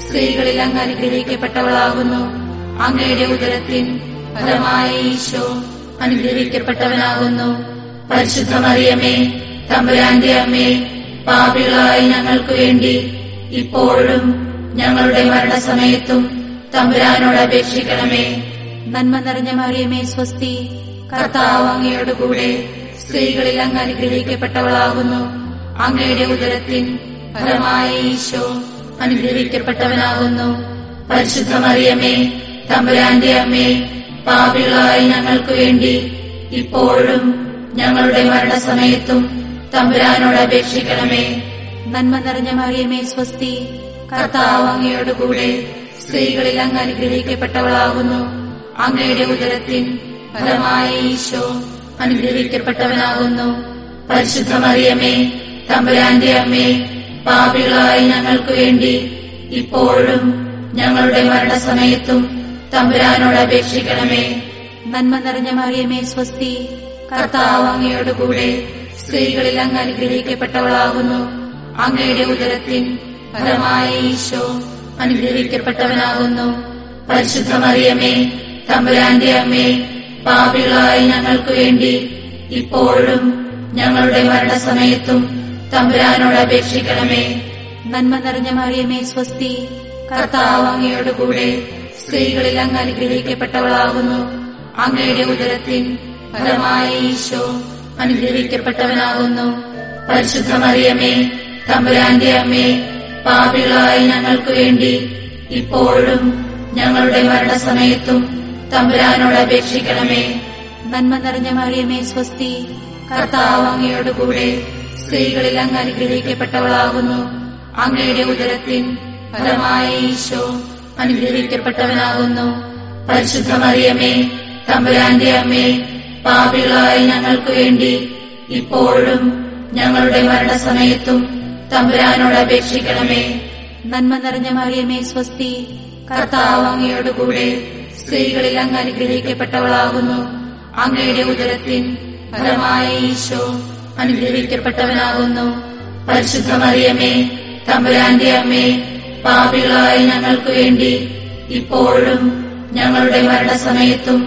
സ്ത്രീകളിൽ അങ്ങ് അനുഗ്രഹിക്കപ്പെട്ടവളാകുന്നു. അങ്ങയുടെ ഉദരത്തിൻ ഫലമായ ഈശോ അനുഗ്രഹിക്കപ്പെട്ടവനാകുന്നു. പരിശുദ്ധ മറിയമേ തമ്പുരാന്റെ അമ്മേ പാപികളായ ഞങ്ങൾക്ക് വേണ്ടി ഇപ്പോഴും ഞങ്ങളുടെ മരണസമയത്തും തമ്പുരാനോട് അപേക്ഷിക്കണമേ. നന്മ നിറഞ്ഞ മറിയമേ സ്വസ്തി കർത്താവ് അങ്ങയോട് കൂടെ സ്ത്രീകളിൽ അങ്ങ് അനുഗ്രഹിക്കപ്പെട്ടവളാകുന്നു. അങ്ങയുടെ ഉദരത്തിൻ ഫലമായ ഈശോ അനുഗ്രഹിക്കപ്പെട്ടവനാകുന്നു. പരിശുദ്ധ മറിയമേ തമ്പുരാന്റെ അമ്മേ പാപികളായ ഞങ്ങൾക്ക് വേണ്ടി ഇപ്പോഴും ഞങ്ങളുടെ മരണസമയത്തും തമ്പുരാനോട് അപേക്ഷിക്കണമേ. നന്മ നിറഞ്ഞ മറിയമേ സ്വസ്തി. കർത്താവ് കൂടെ സ്ത്രീകളിൽ അങ്ങ് അനുഗ്രഹിക്കപ്പെട്ടവളാകുന്നു. അങ്ങയുടെ ഉദരത്തിൻ ഫലമായ ഈശോ അനുഗ്രഹിക്കപ്പെട്ടവനാകുന്നു. പരിശുദ്ധ മറിയമേ തമ്പുരാന്റെ അമ്മേ പാപികളായ ഞങ്ങൾക്ക് വേണ്ടി ഇപ്പോഴും ഞങ്ങളുടെ മരണസമയത്തും തമ്പുരാനോട് അപേക്ഷിക്കണമേ. നന്മ നിറഞ്ഞ മറിയമേ സ്വസ്തി. കർത്താവ് അങ്ങയോട് കൂടെ സ്ത്രീകളിൽ അങ്ങ് അനുഗ്രഹിക്കപ്പെട്ടവളാകുന്നു. അങ്ങയുടെ ഉദരത്തിൻ ഫലമായ ഈശോ അനുഗ്രഹിക്കപ്പെട്ടവനാകുന്നു. പരിശുദ്ധ മറിയമേ തമ്പുരാന്റെ അമ്മേ പാപികളായ ഞങ്ങൾക്ക് വേണ്ടി ഇപ്പോഴും ഞങ്ങളുടെ മരണസമയത്തും തമ്പുരാനോട് അപേക്ഷിക്കണമേ നന്മ നിറഞ്ഞ മറിയമേ സ്വസ്തി. കർത്താവ് കൂടെ സ്ത്രീകളിൽ അങ്ങ് അനുഗ്രഹിക്കപ്പെട്ടവളാകുന്നു. അങ്ങയുടെ ഉദരത്തിൻ ഫലമായ ഈശോ അനുഗ്രഹിക്കപ്പെട്ടവനാകുന്നു. പരിശുദ്ധ മറിയമേ തമ്പുരാന്റെ അമ്മേ പാപികളായ ഞങ്ങൾക്ക് വേണ്ടി ഇപ്പോഴും ഞങ്ങളുടെ മരണസമയത്തും തമ്പുരാനോട് അപേക്ഷിക്കണമേ നന്മ നിറഞ്ഞ മറിയമേ സ്വസ്തി. കർത്താവ് കൂടെ സ്ത്രീകളിൽ അങ്ങ് അനുഗ്രഹിക്കപ്പെട്ടവളാകുന്നു. അങ്ങയുടെ ഉദരത്തിൻ ഫലമായ ഈശോ അനുഗ്രഹിക്കപ്പെട്ടവനാകുന്നു. പരിശുദ്ധ മറിയമേ തമ്പുരാന്റെ അമ്മേ പാപികളായ ഞങ്ങൾക്ക് വേണ്ടി ഇപ്പോഴും ഞങ്ങളുടെ മരണസമയത്തും തമ്പുരാനോട് അപേക്ഷിക്കണമേ. നന്മ നിറഞ്ഞ മറിയമേ സ്വസ്തി കർത്താവ് കൂടെ സ്ത്രീകളിൽ അങ്ങ് അനുഗ്രഹിക്കപ്പെട്ടവളാകുന്നു. അങ്ങയുടെ ഉദരത്തിൻ ഫലമായ ഈശോ അനുഗ്രഹിക്കപ്പെട്ടവനാകുന്നു. പരിശുദ്ധ മറിയമേ തമ്പുരാന്റെ അമ്മേ പാപികളായ ഞങ്ങൾക്ക് വേണ്ടി ഇപ്പോഴും ഞങ്ങളുടെ മരണസമയത്തും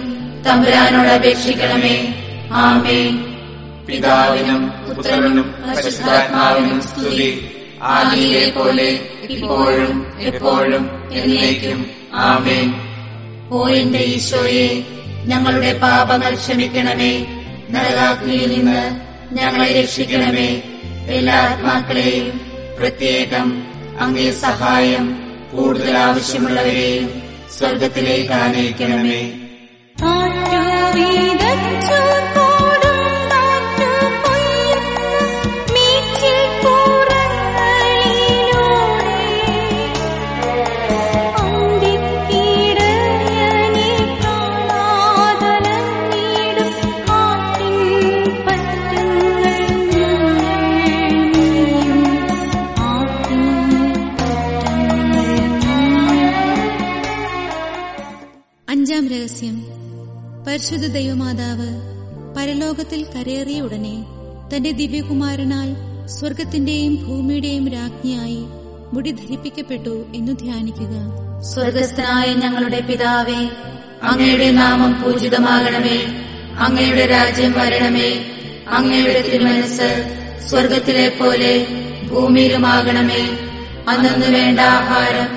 തമ്പുരാനോട് അപേക്ഷിക്കണമേ. ആമേ പിതാവിനും പുത്രനും പരിശുദ്ധാത്മാവിനും സ്തുതി. ആദിയിലെ പോലെ ഇപ്പോഴും എപ്പോഴും എന്നേക്കും. ആമേ ഓ എന്റെ ഈശോയെ ഞങ്ങളുടെ പാപങ്ങൾ ക്ഷമിക്കണമേ. നരകാഗ്നിയിൽ നിന്ന് ഞങ്ങളെ രക്ഷിക്കണമേ. എല്ലാ ആത്മാക്കളെയും പ്രത്യേകം അങ്ങേ സഹായം കൂടുതൽ ആവശ്യമുള്ളവരെയും സ്വർഗത്തിലേക്ക് ആനയിക്കണമേ പരിശുദ്ധ ദൈവമാതാവ് പരലോകത്തിൽ കരേറിയ ഉടനെ തന്റെ ദിവ്യകുമാരനാൽ സ്വർഗത്തിന്റെയും ഭൂമിയുടെയും രാജ്ഞിയായി മുടി ധരിപ്പിക്കപ്പെട്ടു എന്നു ധ്യാനിക്കുക. സ്വർഗസ്ഥനായ ഞങ്ങളുടെ പിതാവേ അങ്ങയുടെ നാമം പൂജിതമാകണമേ അങ്ങയുടെ രാജ്യം വരണമേ അങ്ങയുടെ തിരുമനസ് സ്വർഗത്തിലെ പോലെ ഭൂമിയിലുമാകണമേ. അന്നു വേണ്ട ആഹാരം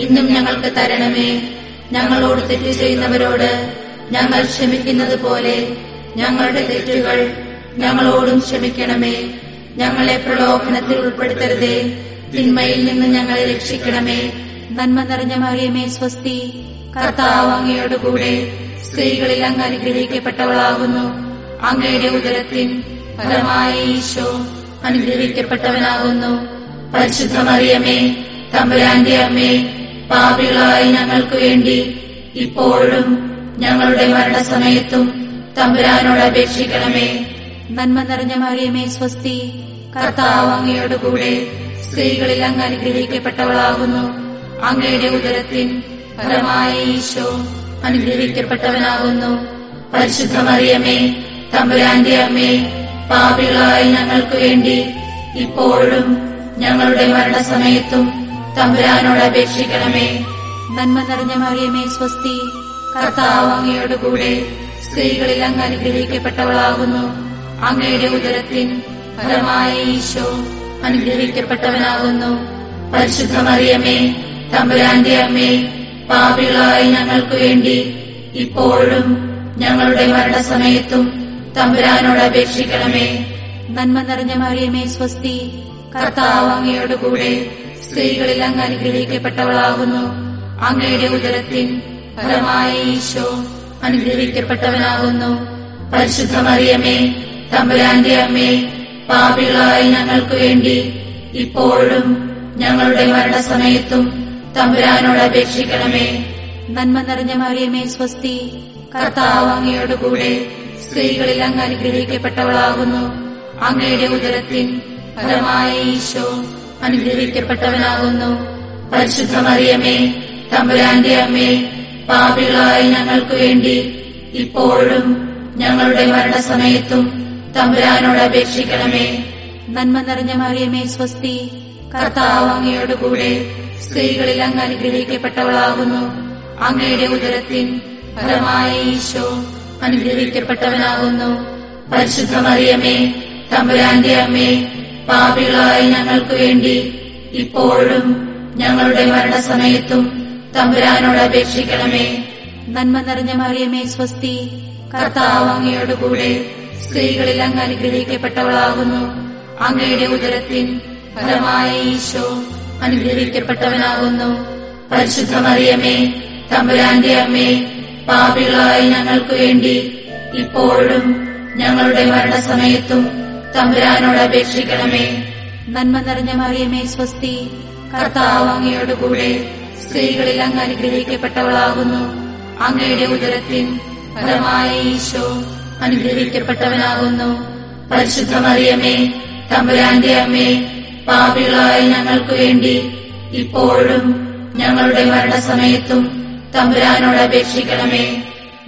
ഇന്നും ഞങ്ങൾക്ക് തരണമേ. ഞങ്ങളോട് തെറ്റ് ചെയ്യുന്നവരോട് ഞങ്ങൾ ക്ഷമിക്കുന്നത് പോലെ ഞങ്ങളുടെ തെറ്റുകൾ ഞങ്ങളോടും ക്ഷമിക്കണമേ. ഞങ്ങളെ പ്രലോഭനത്തിൽ ഉൾപ്പെടുത്തരുതേ. തിന്മയിൽ നിന്ന് ഞങ്ങളെ രക്ഷിക്കണമേ. നന്മ നിറഞ്ഞ മറിയമേ സ്വസ്തി. കർത്താവ് കൂടെ സ്ത്രീകളിൽ അങ്ങ് അനുഗ്രഹിക്കപ്പെട്ടവളാകുന്നു. അങ്ങയുടെ ഉദരത്തിൻ ഫലമായ ഈശോ അനുഗ്രഹിക്കപ്പെട്ടവനാകുന്നു. പരിശുദ്ധ മറിയമേ തമ്പുരാന്റെ അമ്മേ പാപികളായി ഞങ്ങൾക്ക് വേണ്ടി ഇപ്പോഴും ഞങ്ങളുടെ മരണസമയത്തും തമ്പുരാനോട് അപേക്ഷിക്കണമേ. നന്മ നിറഞ്ഞ മറിയമേ സ്വസ്തി. കർത്താവ് കൂടെ സ്ത്രീകളിൽ അങ്ങ് അനുഗ്രഹിക്കപ്പെട്ടവളാകുന്നു. അങ്ങയുടെ ഉദരത്തിൻ ഫലമായ ഈശോ അനുഗ്രഹിക്കപ്പെട്ടവനാകുന്നു. പരിശുദ്ധ മറിയമേ തമ്പുരാന്റെ അമ്മേ പാപികളായ ഞങ്ങൾക്ക് വേണ്ടി ഇപ്പോഴും ഞങ്ങളുടെ മരണസമയത്തും തമ്പുരാനോട് അപേക്ഷിക്കണമേ. നന്മ നിറഞ്ഞ മറിയമേ സ്വസ്തി. കർത്താവ് കൂടെ സ്ത്രീകളിൽ അങ്ങ് അനുഗ്രഹിക്കപ്പെട്ടവളാകുന്നു. അങ്ങയുടെ ഉദരത്തിൻ ഫലമായ ഈശോ അനുഗ്രഹിക്കപ്പെട്ടവനാകുന്നു. പരിശുദ്ധ മറിയമേ തമ്പുരാന്റെ അമ്മേ പാപികളായി ഞങ്ങൾക്ക് വേണ്ടി ഇപ്പോഴും ഞങ്ങളുടെ മരണസമയത്തും തമ്പുരാനോട് അപേക്ഷിക്കണമേ. നന്മ നിറഞ്ഞ മറിയമേ സ്വസ്തി. കർത്താവ് കൂടെ സ്ത്രീകളിൽ അങ്ങ് അനുഗ്രഹിക്കപ്പെട്ടവളാകുന്നു. അങ്ങയുടെ ഉദരത്തിൻ ഫലമായ ഈശോ അനുഗ്രഹിക്കപ്പെട്ടവനാകുന്നു. പരിശുദ്ധ മറിയമേ തമ്പുരാന്റെ അമ്മേ പാപികളായി ഞങ്ങൾക്ക് വേണ്ടി ഇപ്പോഴും ഞങ്ങളുടെ മരണസമയത്തും തമ്പുരാനോട് അപേക്ഷിക്കണമേ. നന്മ നിറഞ്ഞ മറിയമേ സ്വസ്തി. കർത്താവ് അങ്ങയോട് കൂടെ സ്ത്രീകളിൽ അങ്ങ് അനുഗ്രഹിക്കപ്പെട്ടവളാകുന്നു. അങ്ങയുടെ ഉദരത്തിൻ ഫലമായ ഈശോ അനുഗ്രഹിക്കപ്പെട്ടവനാകുന്നു. പരിശുദ്ധ മറിയമേ തമ്പുരാന്റെ അമ്മേ പാപികളായ ഞങ്ങൾക്ക് വേണ്ടി ഇപ്പോഴും ഞങ്ങളുടെ മരണസമയത്തും തമ്പുരാനോട് അപേക്ഷിക്കണമേ. നന്മ നിറഞ്ഞ മറിയമേ സ്വസ്തി. കർത്താവ് കൂടെ സ്ത്രീകളിൽ അങ്ങ് അനുഗ്രഹിക്കപ്പെട്ടവളാകുന്നു. അങ്ങയുടെ ഉദരത്തിൻ ഫലമായ ഈശോ അനുഗ്രഹിക്കപ്പെട്ടവനാകുന്നു. പരിശുദ്ധ മറിയമേ തമ്പുരാന്റെ അമ്മേ പാപികളായ ഞങ്ങൾക്ക് വേണ്ടി ഇപ്പോഴും ഞങ്ങളുടെ മരണസമയത്തും തമ്പുരാനോട് അപേക്ഷിക്കണമേ നന്മ നിറഞ്ഞ മറിയമേ സ്വസ്തി. കർത്താവ് അങ്ങയോട് കൂടെ സ്ത്രീകളിൽ അങ്ങ് അനുഗ്രഹിക്കപ്പെട്ടവളാകുന്നു. അങ്ങയുടെ ഉദരത്തിൻ ഫലമായ ഈശോ അനുഗ്രഹിക്കപ്പെട്ടവനാകുന്നു. പരിശുദ്ധ മറിയമേ തമ്പുരാന്റെ അമ്മേ പാപികളായി ഞങ്ങൾക്ക് വേണ്ടി ഇപ്പോഴും ഞങ്ങളുടെ മരണസമയത്തും തമ്പുരാനോട് അപേക്ഷിക്കണമേ നന്മ നിറഞ്ഞ മറിയമേ സ്വസ്തി. കർത്താവ് കൂടെ സ്ത്രീകളിൽ അങ്ങ് അനുഗ്രഹിക്കപ്പെട്ടവളാകുന്നു. അങ്ങയുടെ ഉദരത്തിൻ ഫലമായ ഈശോ അനുഗ്രഹിക്കപ്പെട്ടവനാകുന്നു. പരിശുദ്ധ മറിയമേ തമ്പുരാന്റെ അമ്മേ പാപികളായ ഞങ്ങൾക്ക് വേണ്ടി ഇപ്പോഴും ഞങ്ങളുടെ മരണസമയത്തും തമ്പുരാനോട് അപേക്ഷിക്കണമേ.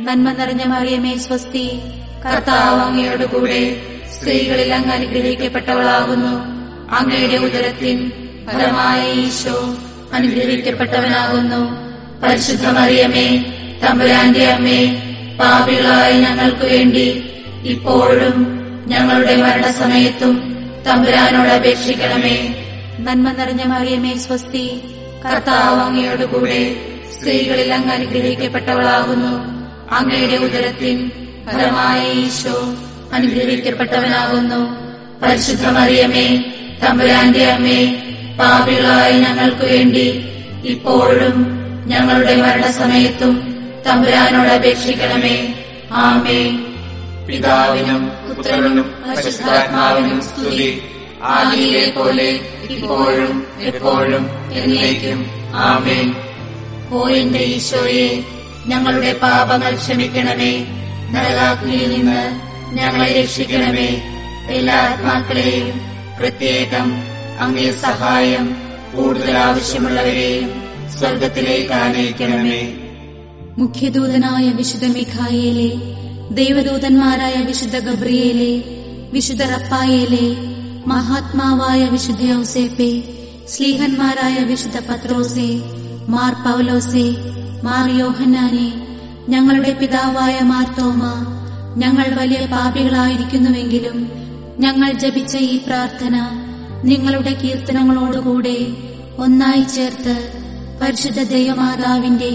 നന്മ നിറഞ്ഞ മറിയമേ സ്വസ്തി കർത്താവ് അങ്ങയോട് കൂടെ സ്ത്രീകളിൽ അങ്ങ് അനുഗ്രഹിക്കപ്പെട്ടവളാകുന്നു. അങ്ങയുടെ ഉദരത്തിൻ ഫലമായ ഈശോ അനുഗ്രഹിക്കപ്പെട്ടവനാകുന്നു. പരിശുദ്ധമറിയമേ തമ്പുരാന്റെ അമ്മേ പാപികളായ ഞങ്ങൾക്ക് വേണ്ടി ഇപ്പോഴും ഞങ്ങളുടെ മരണസമയത്തും തമ്പുരാനോട് അപേക്ഷിക്കണമേ. നന്മ നിറഞ്ഞ മറിയമേ സ്വസ്തി കർത്താവ് കൂടെ സ്ത്രീകളിൽ അങ്ങ് അനുഗ്രഹിക്കപ്പെട്ടവളാകുന്നു. അങ്ങയുടെ ഉദരത്തിൻ ഫലമായ ഈശോ അനുഗ്രഹിക്കപ്പെട്ടവനാകുന്നു. പരിശുദ്ധ മറിയമേ തമ്പുരാന്റെ അമ്മേ പാപികളായ ഞങ്ങൾക്ക് വേണ്ടി ഇപ്പോഴും ഞങ്ങളുടെ മരണസമയത്തും തമ്പുരാനോട് അപേക്ഷിക്കണമേ. ആമേ പിതാവിനും പുത്രനും പരിശുദ്ധാത്മാവിനും സ്തുതി. ആദിയിലെ പോലെ ഇപ്പോഴും എപ്പോഴും എന്നേക്കും. ആമേ ഓ എന്റെ ഈശോയെ ഞങ്ങളുടെ പാപങ്ങൾ ക്ഷമിക്കണമേ. നരകാഗ്നിയിൽ നിന്ന് ഞങ്ങളെ രക്ഷിക്കണമേ. എല്ലാ ആത്മാക്കളെയും പ്രത്യേകം അങ്ങേ സഹായം കൂടുതൽ ആവശ്യമുള്ളവരെയും സ്വർഗത്തിലേക്ക് ആനയിക്കണമേ. മുഖ്യദൂതനായ വിശുദ്ധ മിഖായേലെ ദൈവദൂതന്മാരായ വിശുദ്ധ ഗബ്രിയേലെ വിശുദ്ധ റപ്പായേലെ മഹാത്മാവായ വിശുദ്ധ ഔസേപ്പെ സ്ലീഹന്മാരായ വിശുദ്ധ പത്രോസെ മാർ പൗലോസെ മാർ യോഹന്നാനെ ഞങ്ങളുടെ പിതാവായ മാർ തോമ ഞങ്ങൾ വലിയ പാപികളായിരിക്കുന്നുവെങ്കിലും ഞങ്ങൾ ജപിച്ച ഈ പ്രാർത്ഥന നിങ്ങളുടെ കീർത്തനങ്ങളോടുകൂടെ ഒന്നായി ചേർത്ത് പരിശുദ്ധ ദൈവമാതാവിന്റെ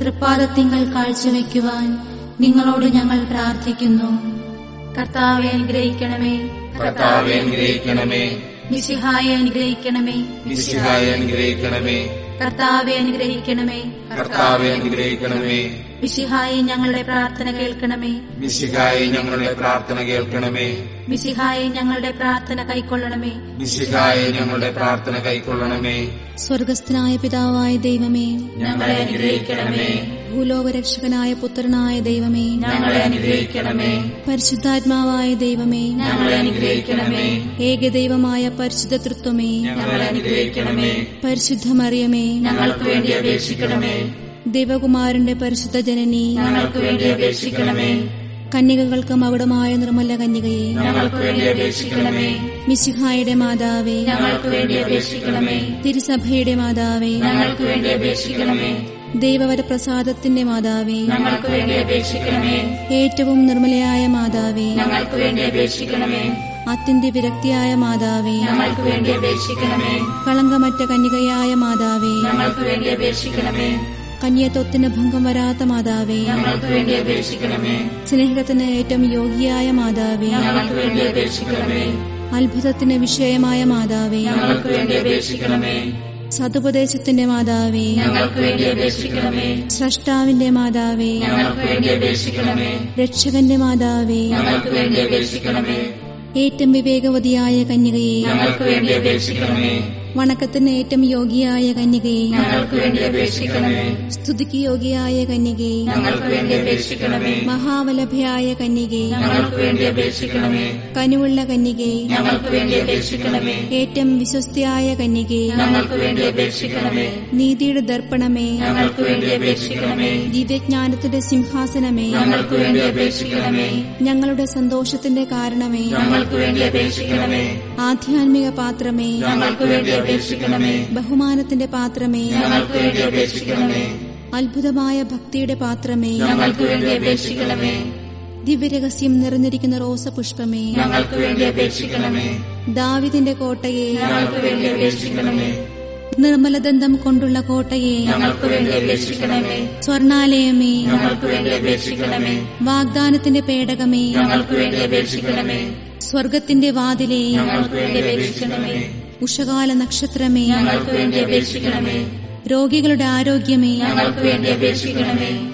തൃപ്പാദത്തിങ്കൾ കാഴ്ചവെക്കുവാൻ നിങ്ങളോട് ഞങ്ങൾ പ്രാർത്ഥിക്കുന്നു. കർത്താവെ അനുഗ്രഹിക്കണമേ. കർത്താവെ അനുഗ്രഹിക്കണമേ. നിശിഹായ അനുഗ്രഹിക്കണമേ. നിശിഹായ അനുഗ്രഹിക്കണമേ. കർത്താവെ അനുഗ്രഹിക്കണമേ. കർത്താവെ അനുഗ്രഹിക്കണമേ. മിശിഹായെ ഞങ്ങളുടെ പ്രാർത്ഥന കേൾക്കണമേ. മിശിഹായി ഞങ്ങളുടെ പ്രാർത്ഥന കേൾക്കണമേ. മിശിഹായി ഞങ്ങളുടെ പ്രാർത്ഥന കൈക്കൊള്ളണമേ. മിശിഹായി ഞങ്ങളുടെ പ്രാർത്ഥന കൈക്കൊള്ളണമേ. സ്വർഗസ്ഥനായ പിതാവായ ദൈവമേ ഞങ്ങളെ അനുഗ്രഹിക്കണമേ. ഭൂലോകരക്ഷകനായ പുത്രനായ ദൈവമേ ഞങ്ങളെ അനുഗ്രഹിക്കണമേ. പരിശുദ്ധാത്മാവായ ദൈവമേ ഞങ്ങളെ അനുഗ്രഹിക്കണമേ. ഏകദൈവമായ പരിശുദ്ധ തൃത്വമേ ഞങ്ങളെ അനുഗ്രഹിക്കണമേ. പരിശുദ്ധമറിയമേ ഞങ്ങൾക്ക് വേണ്ടി അപേക്ഷിക്കണമേ. ദേവകുമാരന്റെ പരിശുദ്ധ ജനനി ഞങ്ങൾക്ക് വേണ്ടി അപേക്ഷിക്കണമേ. കന്യകകൾക്ക് മകുടമായ നിർമ്മല കന്യകയെ ഞങ്ങൾക്ക് വേണ്ടി അപേക്ഷിക്കണമേ. മിശിഹായുടെ മാതാവേ ഞങ്ങൾക്ക് വേണ്ടി അപേക്ഷിക്കണമേ. തിരുസഭയുടെ മാതാവേ ഞങ്ങൾക്ക് വേണ്ടി അപേക്ഷിക്കണമേ. ദൈവവരപ്രസാദത്തിന്റെ മാതാവേ ഞങ്ങൾക്ക് വേണ്ടി അപേക്ഷിക്കണമേ. ഏറ്റവും നിർമ്മലയായ മാതാവേ ഞങ്ങൾക്ക് വേണ്ടി അപേക്ഷിക്കണമേ. അത്യന്ത വിരക്തിയായ മാതാവേ ഞങ്ങൾക്ക് വേണ്ടി അപേക്ഷിക്കണമേ. കളങ്കമറ്റ കന്യകയായ മാതാവേ ഞങ്ങൾക്ക് വേണ്ടി അപേക്ഷിക്കണമേ. കന്യത്വത്തിന് ഭംഗം വരാത്ത മാതാവേ. സ്നേഹത്തിന് ഏറ്റവും യോഗിയായ മാതാവേ. അത്ഭുതത്തിന് വിഷയമായ മാതാവേ. സതുപദേശത്തിന്റെ മാതാവേ. സ്രഷ്ടാവിന്റെ മാതാവേ. രക്ഷകന്റെ മാതാവേ. ഏറ്റവും വിവേകവതിയായ കന്യകയെ. ഞങ്ങൾക്ക് വേണ്ടി അപേക്ഷിക്കണമേ. വണക്കത്തിന് ഏറ്റവും യോഗ്യയായ കന്യകയെ. ഞങ്ങൾക്ക് വേണ്ടി അപേക്ഷിക്കണമേ. സ്തുതിക്ക് യോഗ്യയായ കന്യകയെ. ഞങ്ങൾക്ക് വേണ്ടി അപേക്ഷിക്കണമേ. മഹാവലഭയായ കന്യകയെ. ഞങ്ങൾക്ക് വേണ്ടി അപേക്ഷിക്കണമേ. കനുവുള്ള കന്യകയെ. ഞങ്ങൾക്ക് വേണ്ടി അപേക്ഷിക്കണമേ. ഏറ്റവും വിശ്വസ്തയായ കന്യകയെ. ഞങ്ങൾക്ക് വേണ്ടി അപേക്ഷിക്കണമേ. നീതിയുടെ ദർപ്പണമേ. ഞങ്ങൾക്ക് വേണ്ടി അപേക്ഷിക്കണമേ. ദിവ്യജ്ഞാനത്തിന്റെ സിംഹാസനമേ. ഞങ്ങൾക്ക് വേണ്ടി അപേക്ഷിക്കണമേ. ഞങ്ങളുടെ സന്തോഷത്തിന്റെ കാരണമേ. ഞങ്ങൾക്ക് വേണ്ടി അപേക്ഷിക്കണമേ. ആധ്യാത്മിക പാത്രമേ ഞങ്ങൾക്ക് വേണ്ടി അപേക്ഷിക്കണമേ. ബഹുമാനത്തിന്റെ പാത്രമേ. ഞങ്ങൾക്ക് വേണ്ടി അപേക്ഷിക്കണമേ. അത്ഭുതമായ ഭക്തിയുടെ പാത്രമേ. ഞങ്ങൾക്ക് വേണ്ടി അപേക്ഷിക്കണമേ. ദിവ്യരഹസ്യം നിറഞ്ഞിരിക്കുന്ന റോസപുഷ്പമേ. ഞങ്ങൾക്ക് വേണ്ടി അപേക്ഷിക്കണമേ. ദാവിദിന്റെ കോട്ടയെ. ഞങ്ങൾക്ക് വേണ്ടി അപേക്ഷിക്കണമേ. നിർമ്മലദന്തം കൊണ്ടുള്ള കോട്ടയെ. ഞങ്ങൾക്ക് വേണ്ടി അപേക്ഷിക്കണമേ. സ്വർണാലയമേ ഞങ്ങൾക്ക് വേണ്ടി അപേക്ഷിക്കണമേ. വാഗ്ദാനത്തിന്റെ പേടകമേ. ഞങ്ങൾക്ക് വേണ്ടി അപേക്ഷിക്കണമേ. സ്വർഗത്തിന്റെ വാതിലേ ഉഷകാല നക്ഷത്രമേ രോഗികളുടെ ആരോഗ്യമേ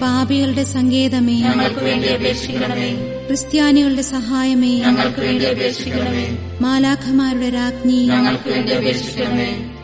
പാപികളുടെ സങ്കേതമേ ക്രിസ്ത്യാനികളുടെ സഹായമേ മാലാഖമാരുടെ രാജ്ഞി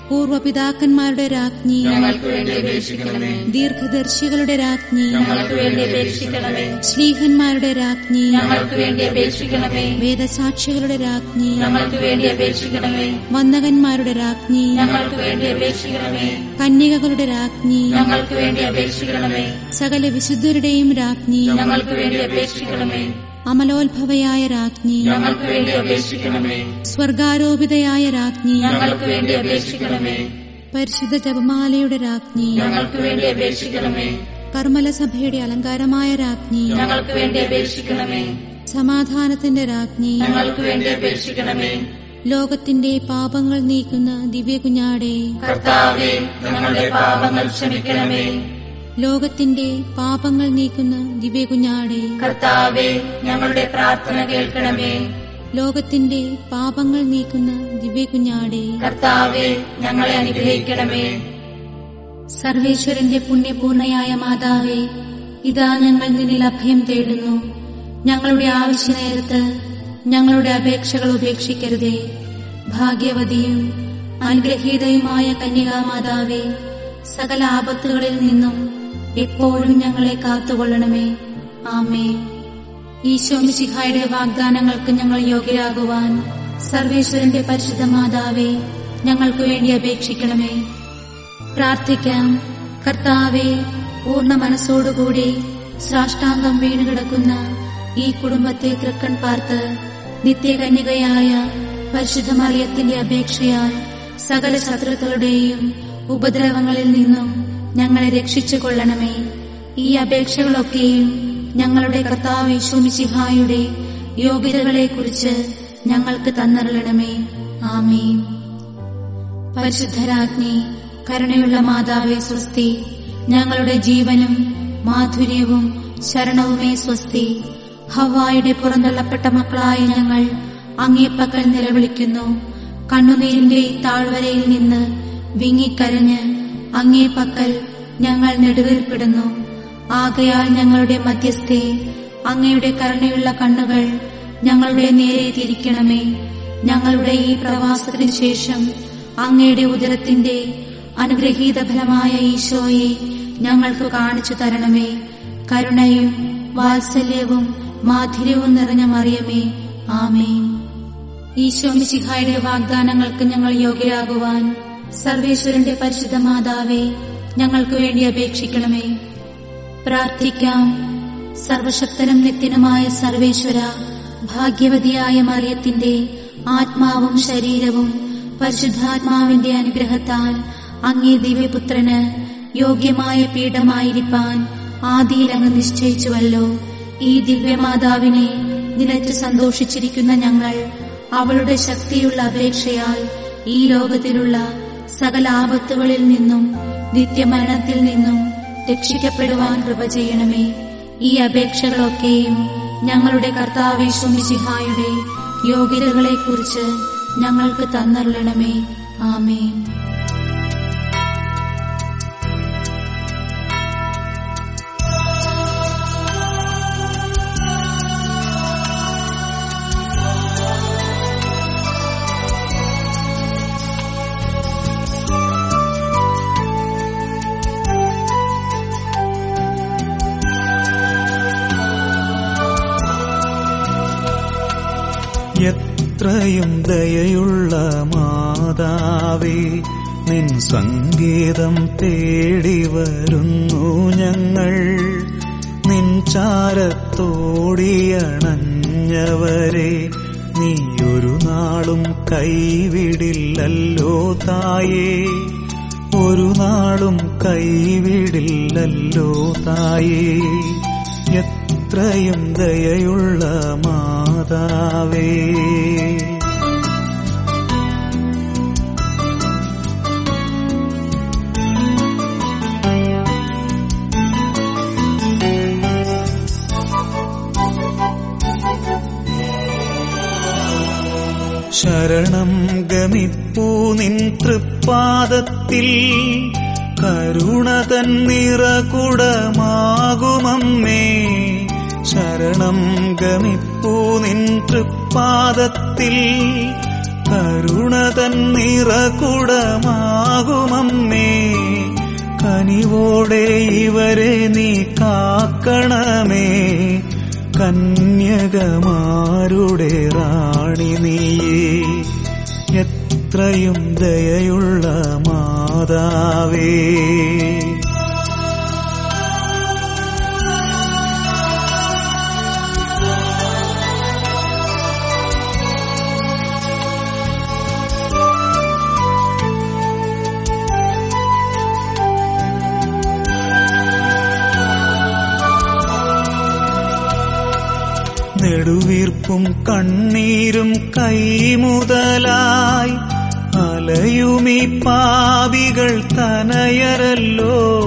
പൂർവപിതാക്കന്മാരുടെ രാജ്ഞി. ഞങ്ങൾക്ക് വേണ്ടി അപേക്ഷിക്കണമേ. ദീർഘദർശികളുടെ രാജ്ഞി. ഞങ്ങൾക്ക് വേണ്ടി അപേക്ഷിക്കണമേ. ശ്ലീഹന്മാരുടെ രാജ്ഞി. ഞങ്ങൾക്ക് വേണ്ടി അപേക്ഷിക്കണമേ. വേദസാക്ഷികളുടെ രാജ്ഞി. ഞങ്ങൾക്ക് വേണ്ടി അപേക്ഷിക്കണമേ. വന്ദകന്മാരുടെ രാജ്ഞി. ഞങ്ങൾക്ക് വേണ്ടി അപേക്ഷിക്കണമേ. കന്യകകളുടെ രാജ്ഞി. ഞങ്ങൾക്ക് വേണ്ടി അപേക്ഷിക്കണമേ. സകല വിശുദ്ധരുടെയും രാജ്ഞി. ഞങ്ങൾക്ക് വേണ്ടി അപേക്ഷിക്കണമേ. അമലോത്ഭവയായ രാജ്ഞി. ഞങ്ങൾക്ക് വേണ്ടി അപേക്ഷിക്കണമേ. സ്വർഗാരോപിതയായ രാജ്ഞി. ഞങ്ങൾക്ക് വേണ്ടി അപേക്ഷിക്കണമേ. പരിശുദ്ധ ജപമാലയുടെ രാജ്ഞി. ഞങ്ങൾക്ക് വേണ്ടി അപേക്ഷിക്കണമേ. കർമ്മലസഭയുടെ അലങ്കാരമായ രാജ്ഞി. ഞങ്ങൾക്ക് വേണ്ടി അപേക്ഷിക്കണമേ. സമാധാനത്തിന്റെ രാജ്ഞി. ഞങ്ങൾക്ക് വേണ്ടി അപേക്ഷിക്കണമേ. ലോകത്തിന്റെ പാപങ്ങൾ നീക്കുന്ന ദിവ്യകുഞ്ഞാടെ. കർത്താവേ ഞങ്ങളുടെ പാപങ്ങൾ ക്ഷമിക്കണമേ. ലോകത്തിന്റെ പാപങ്ങൾ നീക്കുന്ന ദിവ്യകുഞ്ഞാടെ കർത്താവേ ഞങ്ങളുടെ പ്രാർത്ഥന കേൾക്കണമേ. ലോകത്തിന്റെ പാപങ്ങൾ നീക്കുന്ന ദിവ്യകുഞ്ഞാടെ കർത്താവേ ഞങ്ങളെ അനുഗ്രഹിക്കണമേ. സർവേശ്വരന്റെ പുണ്യപൂർണയായ മാതാവേ ഇതാ ഞങ്ങൾ നിന്നിൽ അഭയം തേടുന്നു. ഞങ്ങളുടെ ആവശ്യ നേരത്ത് ഞങ്ങളുടെ അപേക്ഷകൾ ഉപേക്ഷിക്കരുതേ. ഭാഗ്യവതിയും അനുഗ്രഹീതയുമായ കന്യകാമാതാവേ സകല ആപത്തുകളിൽ നിന്നും എപ്പോഴും ഞങ്ങളെ കാത്തുകൊള്ളണമേ. ആമേ ഈശോ മിശിഹായുടെ വാഗ്ദാനങ്ങൾക്ക് ഞങ്ങൾ യോഗ്യരാകുവാൻ സർവേശ്വരന്റെ പരിശുദ്ധ മാതാവേ ഞങ്ങൾക്ക് വേണ്ടി അപേക്ഷിക്കണമേ. പ്രാർത്ഥിക്കാം. കർത്താവെ പൂർണ മനസ്സോടുകൂടി സാഷ്ടാംഗം വീണുകിടക്കുന്ന ഈ കുടുംബത്തെ തൃക്കൺ പാർത്ത് നിത്യകന്യകയായ പരിശുദ്ധ മറിയത്തിന്റെ അപേക്ഷയാൽ സകല ശത്രുക്കളുടെയും ഉപദ്രവങ്ങളിൽ നിന്നും ഞങ്ങളെ രക്ഷിച്ചു കൊള്ളണമേ ഈ അപേക്ഷകളൊക്കെയും ഞങ്ങളുടെ കർത്താവ് യേശുമിശിഹായുടെ യോഗ്യതകളെക്കുറിച്ച് ഞങ്ങൾക്ക് തന്നറിയണമേ ആമേ പരിശുദ്ധരാജ്ഞി കരുണയുള്ള മാതാവേ സ്വസ്തി ഞങ്ങളുടെ ജീവനും മാധുര്യവും ശരണവുമേ സ്വസ്തി. ഹവായുടെ പുറന്തള്ളപ്പെട്ട മക്കളായ ഞങ്ങൾ അങ്ങേപ്പക്കൽ നിലവിളിക്കുന്നു. കണ്ണുനീരിന്റെ താഴ്വരയിൽ നിന്ന് വിങ്ങിക്കരഞ്ഞ് അങ്ങേപ്പക്കൽ ഞങ്ങൾ നെടുവീർപ്പിടുന്നു ആകയാൽ ഞങ്ങളുടെ മധ്യസ്ഥെ അങ്ങയുടെ കരുണയുള്ള കണ്ണുകൾ ഞങ്ങളുടെ നേരെ തിരിക്കണമേ. ഞങ്ങളുടെ ഈ പ്രവാസത്തിനു ശേഷം അങ്ങയുടെ ഉദരത്തിന്റെ അനുഗ്രഹീത ഫലമായ ഈശോയെ ഞങ്ങൾക്ക് കാണിച്ചു തരണമേ. കരുണയും വാത്സല്യവും മാധുര്യവും നിറഞ്ഞ മറിയമേ. ആമേ ഈശോ മിശിഹായുടെ വാഗ്ദാനങ്ങൾക്ക് ഞങ്ങൾ യോഗ്യരാകുവാൻ സർവേശ്വരന്റെ പരിശുദ്ധ മാതാവേ ഞങ്ങൾക്ക് വേണ്ടി അപേക്ഷിക്കണമേ. പ്രാർത്ഥിക്കാം. സർവശക്തനും നിത്യനുമായ സർവേശ്വര ഭാഗ്യവതിയായ മറിയത്തിന്റെ ആത്മാവും ശരീരവും പരിശുദ്ധാത്മാവിന്റെ അനുഗ്രഹത്താൽ അങ്ങേ ദിവ്യപുത്രന് യോഗ്യമായ പീഠമായിരിക്കാൻ ആദിയിൽ അങ്ങ് നിശ്ചയിച്ചുവല്ലോ. ഈ ദിവ്യമാതാവിനെ നിലച്ച് സന്തോഷിച്ചിരിക്കുന്ന ഞങ്ങൾ അവളുടെ ശക്തിയുള്ള അപേക്ഷയാൽ ഈ ലോകത്തിലുള്ള സകല ആപത്തുകളിൽ നിന്നും നിത്യമരണത്തിൽ നിന്നും രക്ഷിക്കപ്പെടുവാൻ കൃപ ചെയ്യണമേ. ഈ അപേക്ഷകളൊക്കെയും ഞങ്ങളുടെ കർത്താവേശുമിശിഹായുടെ യോഗ്യതകളെക്കുറിച്ച് ഞങ്ങൾക്ക് തന്നറിയണമേ ആമേൻ. എത്രയും ദയയുള്ള മാതാവേ നിൻ സംഗീതം തേടി വരുന്നു ഞങ്ങൾ. നിൻ ചാരത്തോടിയണഞ്ഞവരെ നീ ഒരു നാളും കൈവിടില്ലല്ലോ തായേ. ഒരു നാളും കൈവിടില്ലല്ലോ തായേ. എത്രയും ദയയുള്ള മാതാവേ. ശരണം ഗമിപ്പൂ നിൻ തൃപ്പാദത്തിൽ. കരുണ തന്നിറകുടമാകുമമ്മേ ശരണം ഗമിപ്പൂ നിൻ തൃപ്പാദത്തിൽ. കരുണ തന്നിറകുടമാകുമമ്മേ കനിവോടെ ഇവരെ നീ കാക്കണമേ. കന്യകമാരുടെ റാണി നീയേ എത്രയും ദയയുള്ള മാതാവേ. നെടുവീർപ്പും കണ്ണീരും കൈമുതലായി അലയുമീ പാവികൾ തനയരല്ലോ.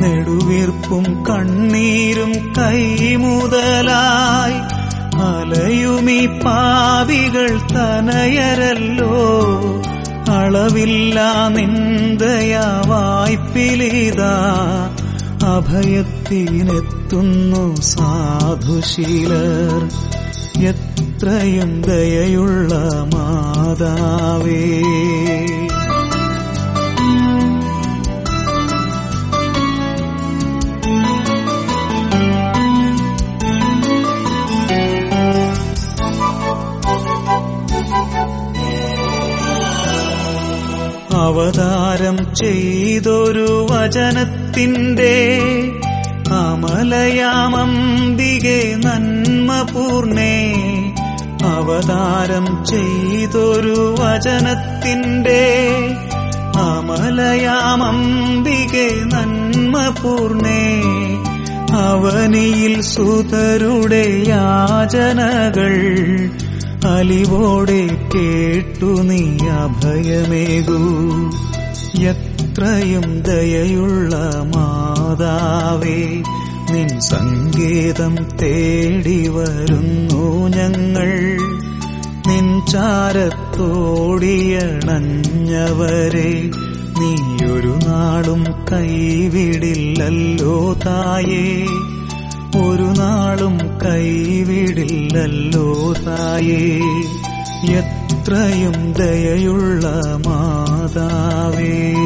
നെടുവീർപ്പും കണ്ണീരും കൈമുതലായി അലയുമീ പാവികൾ തനയരല്ലോ. അളവില്ല നിന്ദയാ വായ്പിലിതാ. അഭയത്തിനെത്തുന്നു സാധുശീലർ. എത്രയും ദയയുള്ള മാതാവേ. അവതാരം ചെയ്തൊരു വചനത്തിന്റെ അമലയാമംബികെ നന്മ പൂർണേ അവതാരം ചെയ്തൊരു വചനത്തിന്റെ അമലയാമംബികെ നന്മ പൂർണേ അവനിയിൽ സുതരുടെ യാചനകൾ അലിവോടെ കേട്ടു നീ അഭയമേകൂ. എത്രയും ദയയുള്ള മാതാവേ നിൻ സങ്കേതം തേടി വരുന്നു ഞങ്ങൾ. നീ നീയൊരു നാളും കൈവിടില്ലല്ലോ തായേ. ഒരു നാളും കൈവിടില്ലല്ലോ തായേ. എത്രയും ദയയുള്ള മാതാവേ.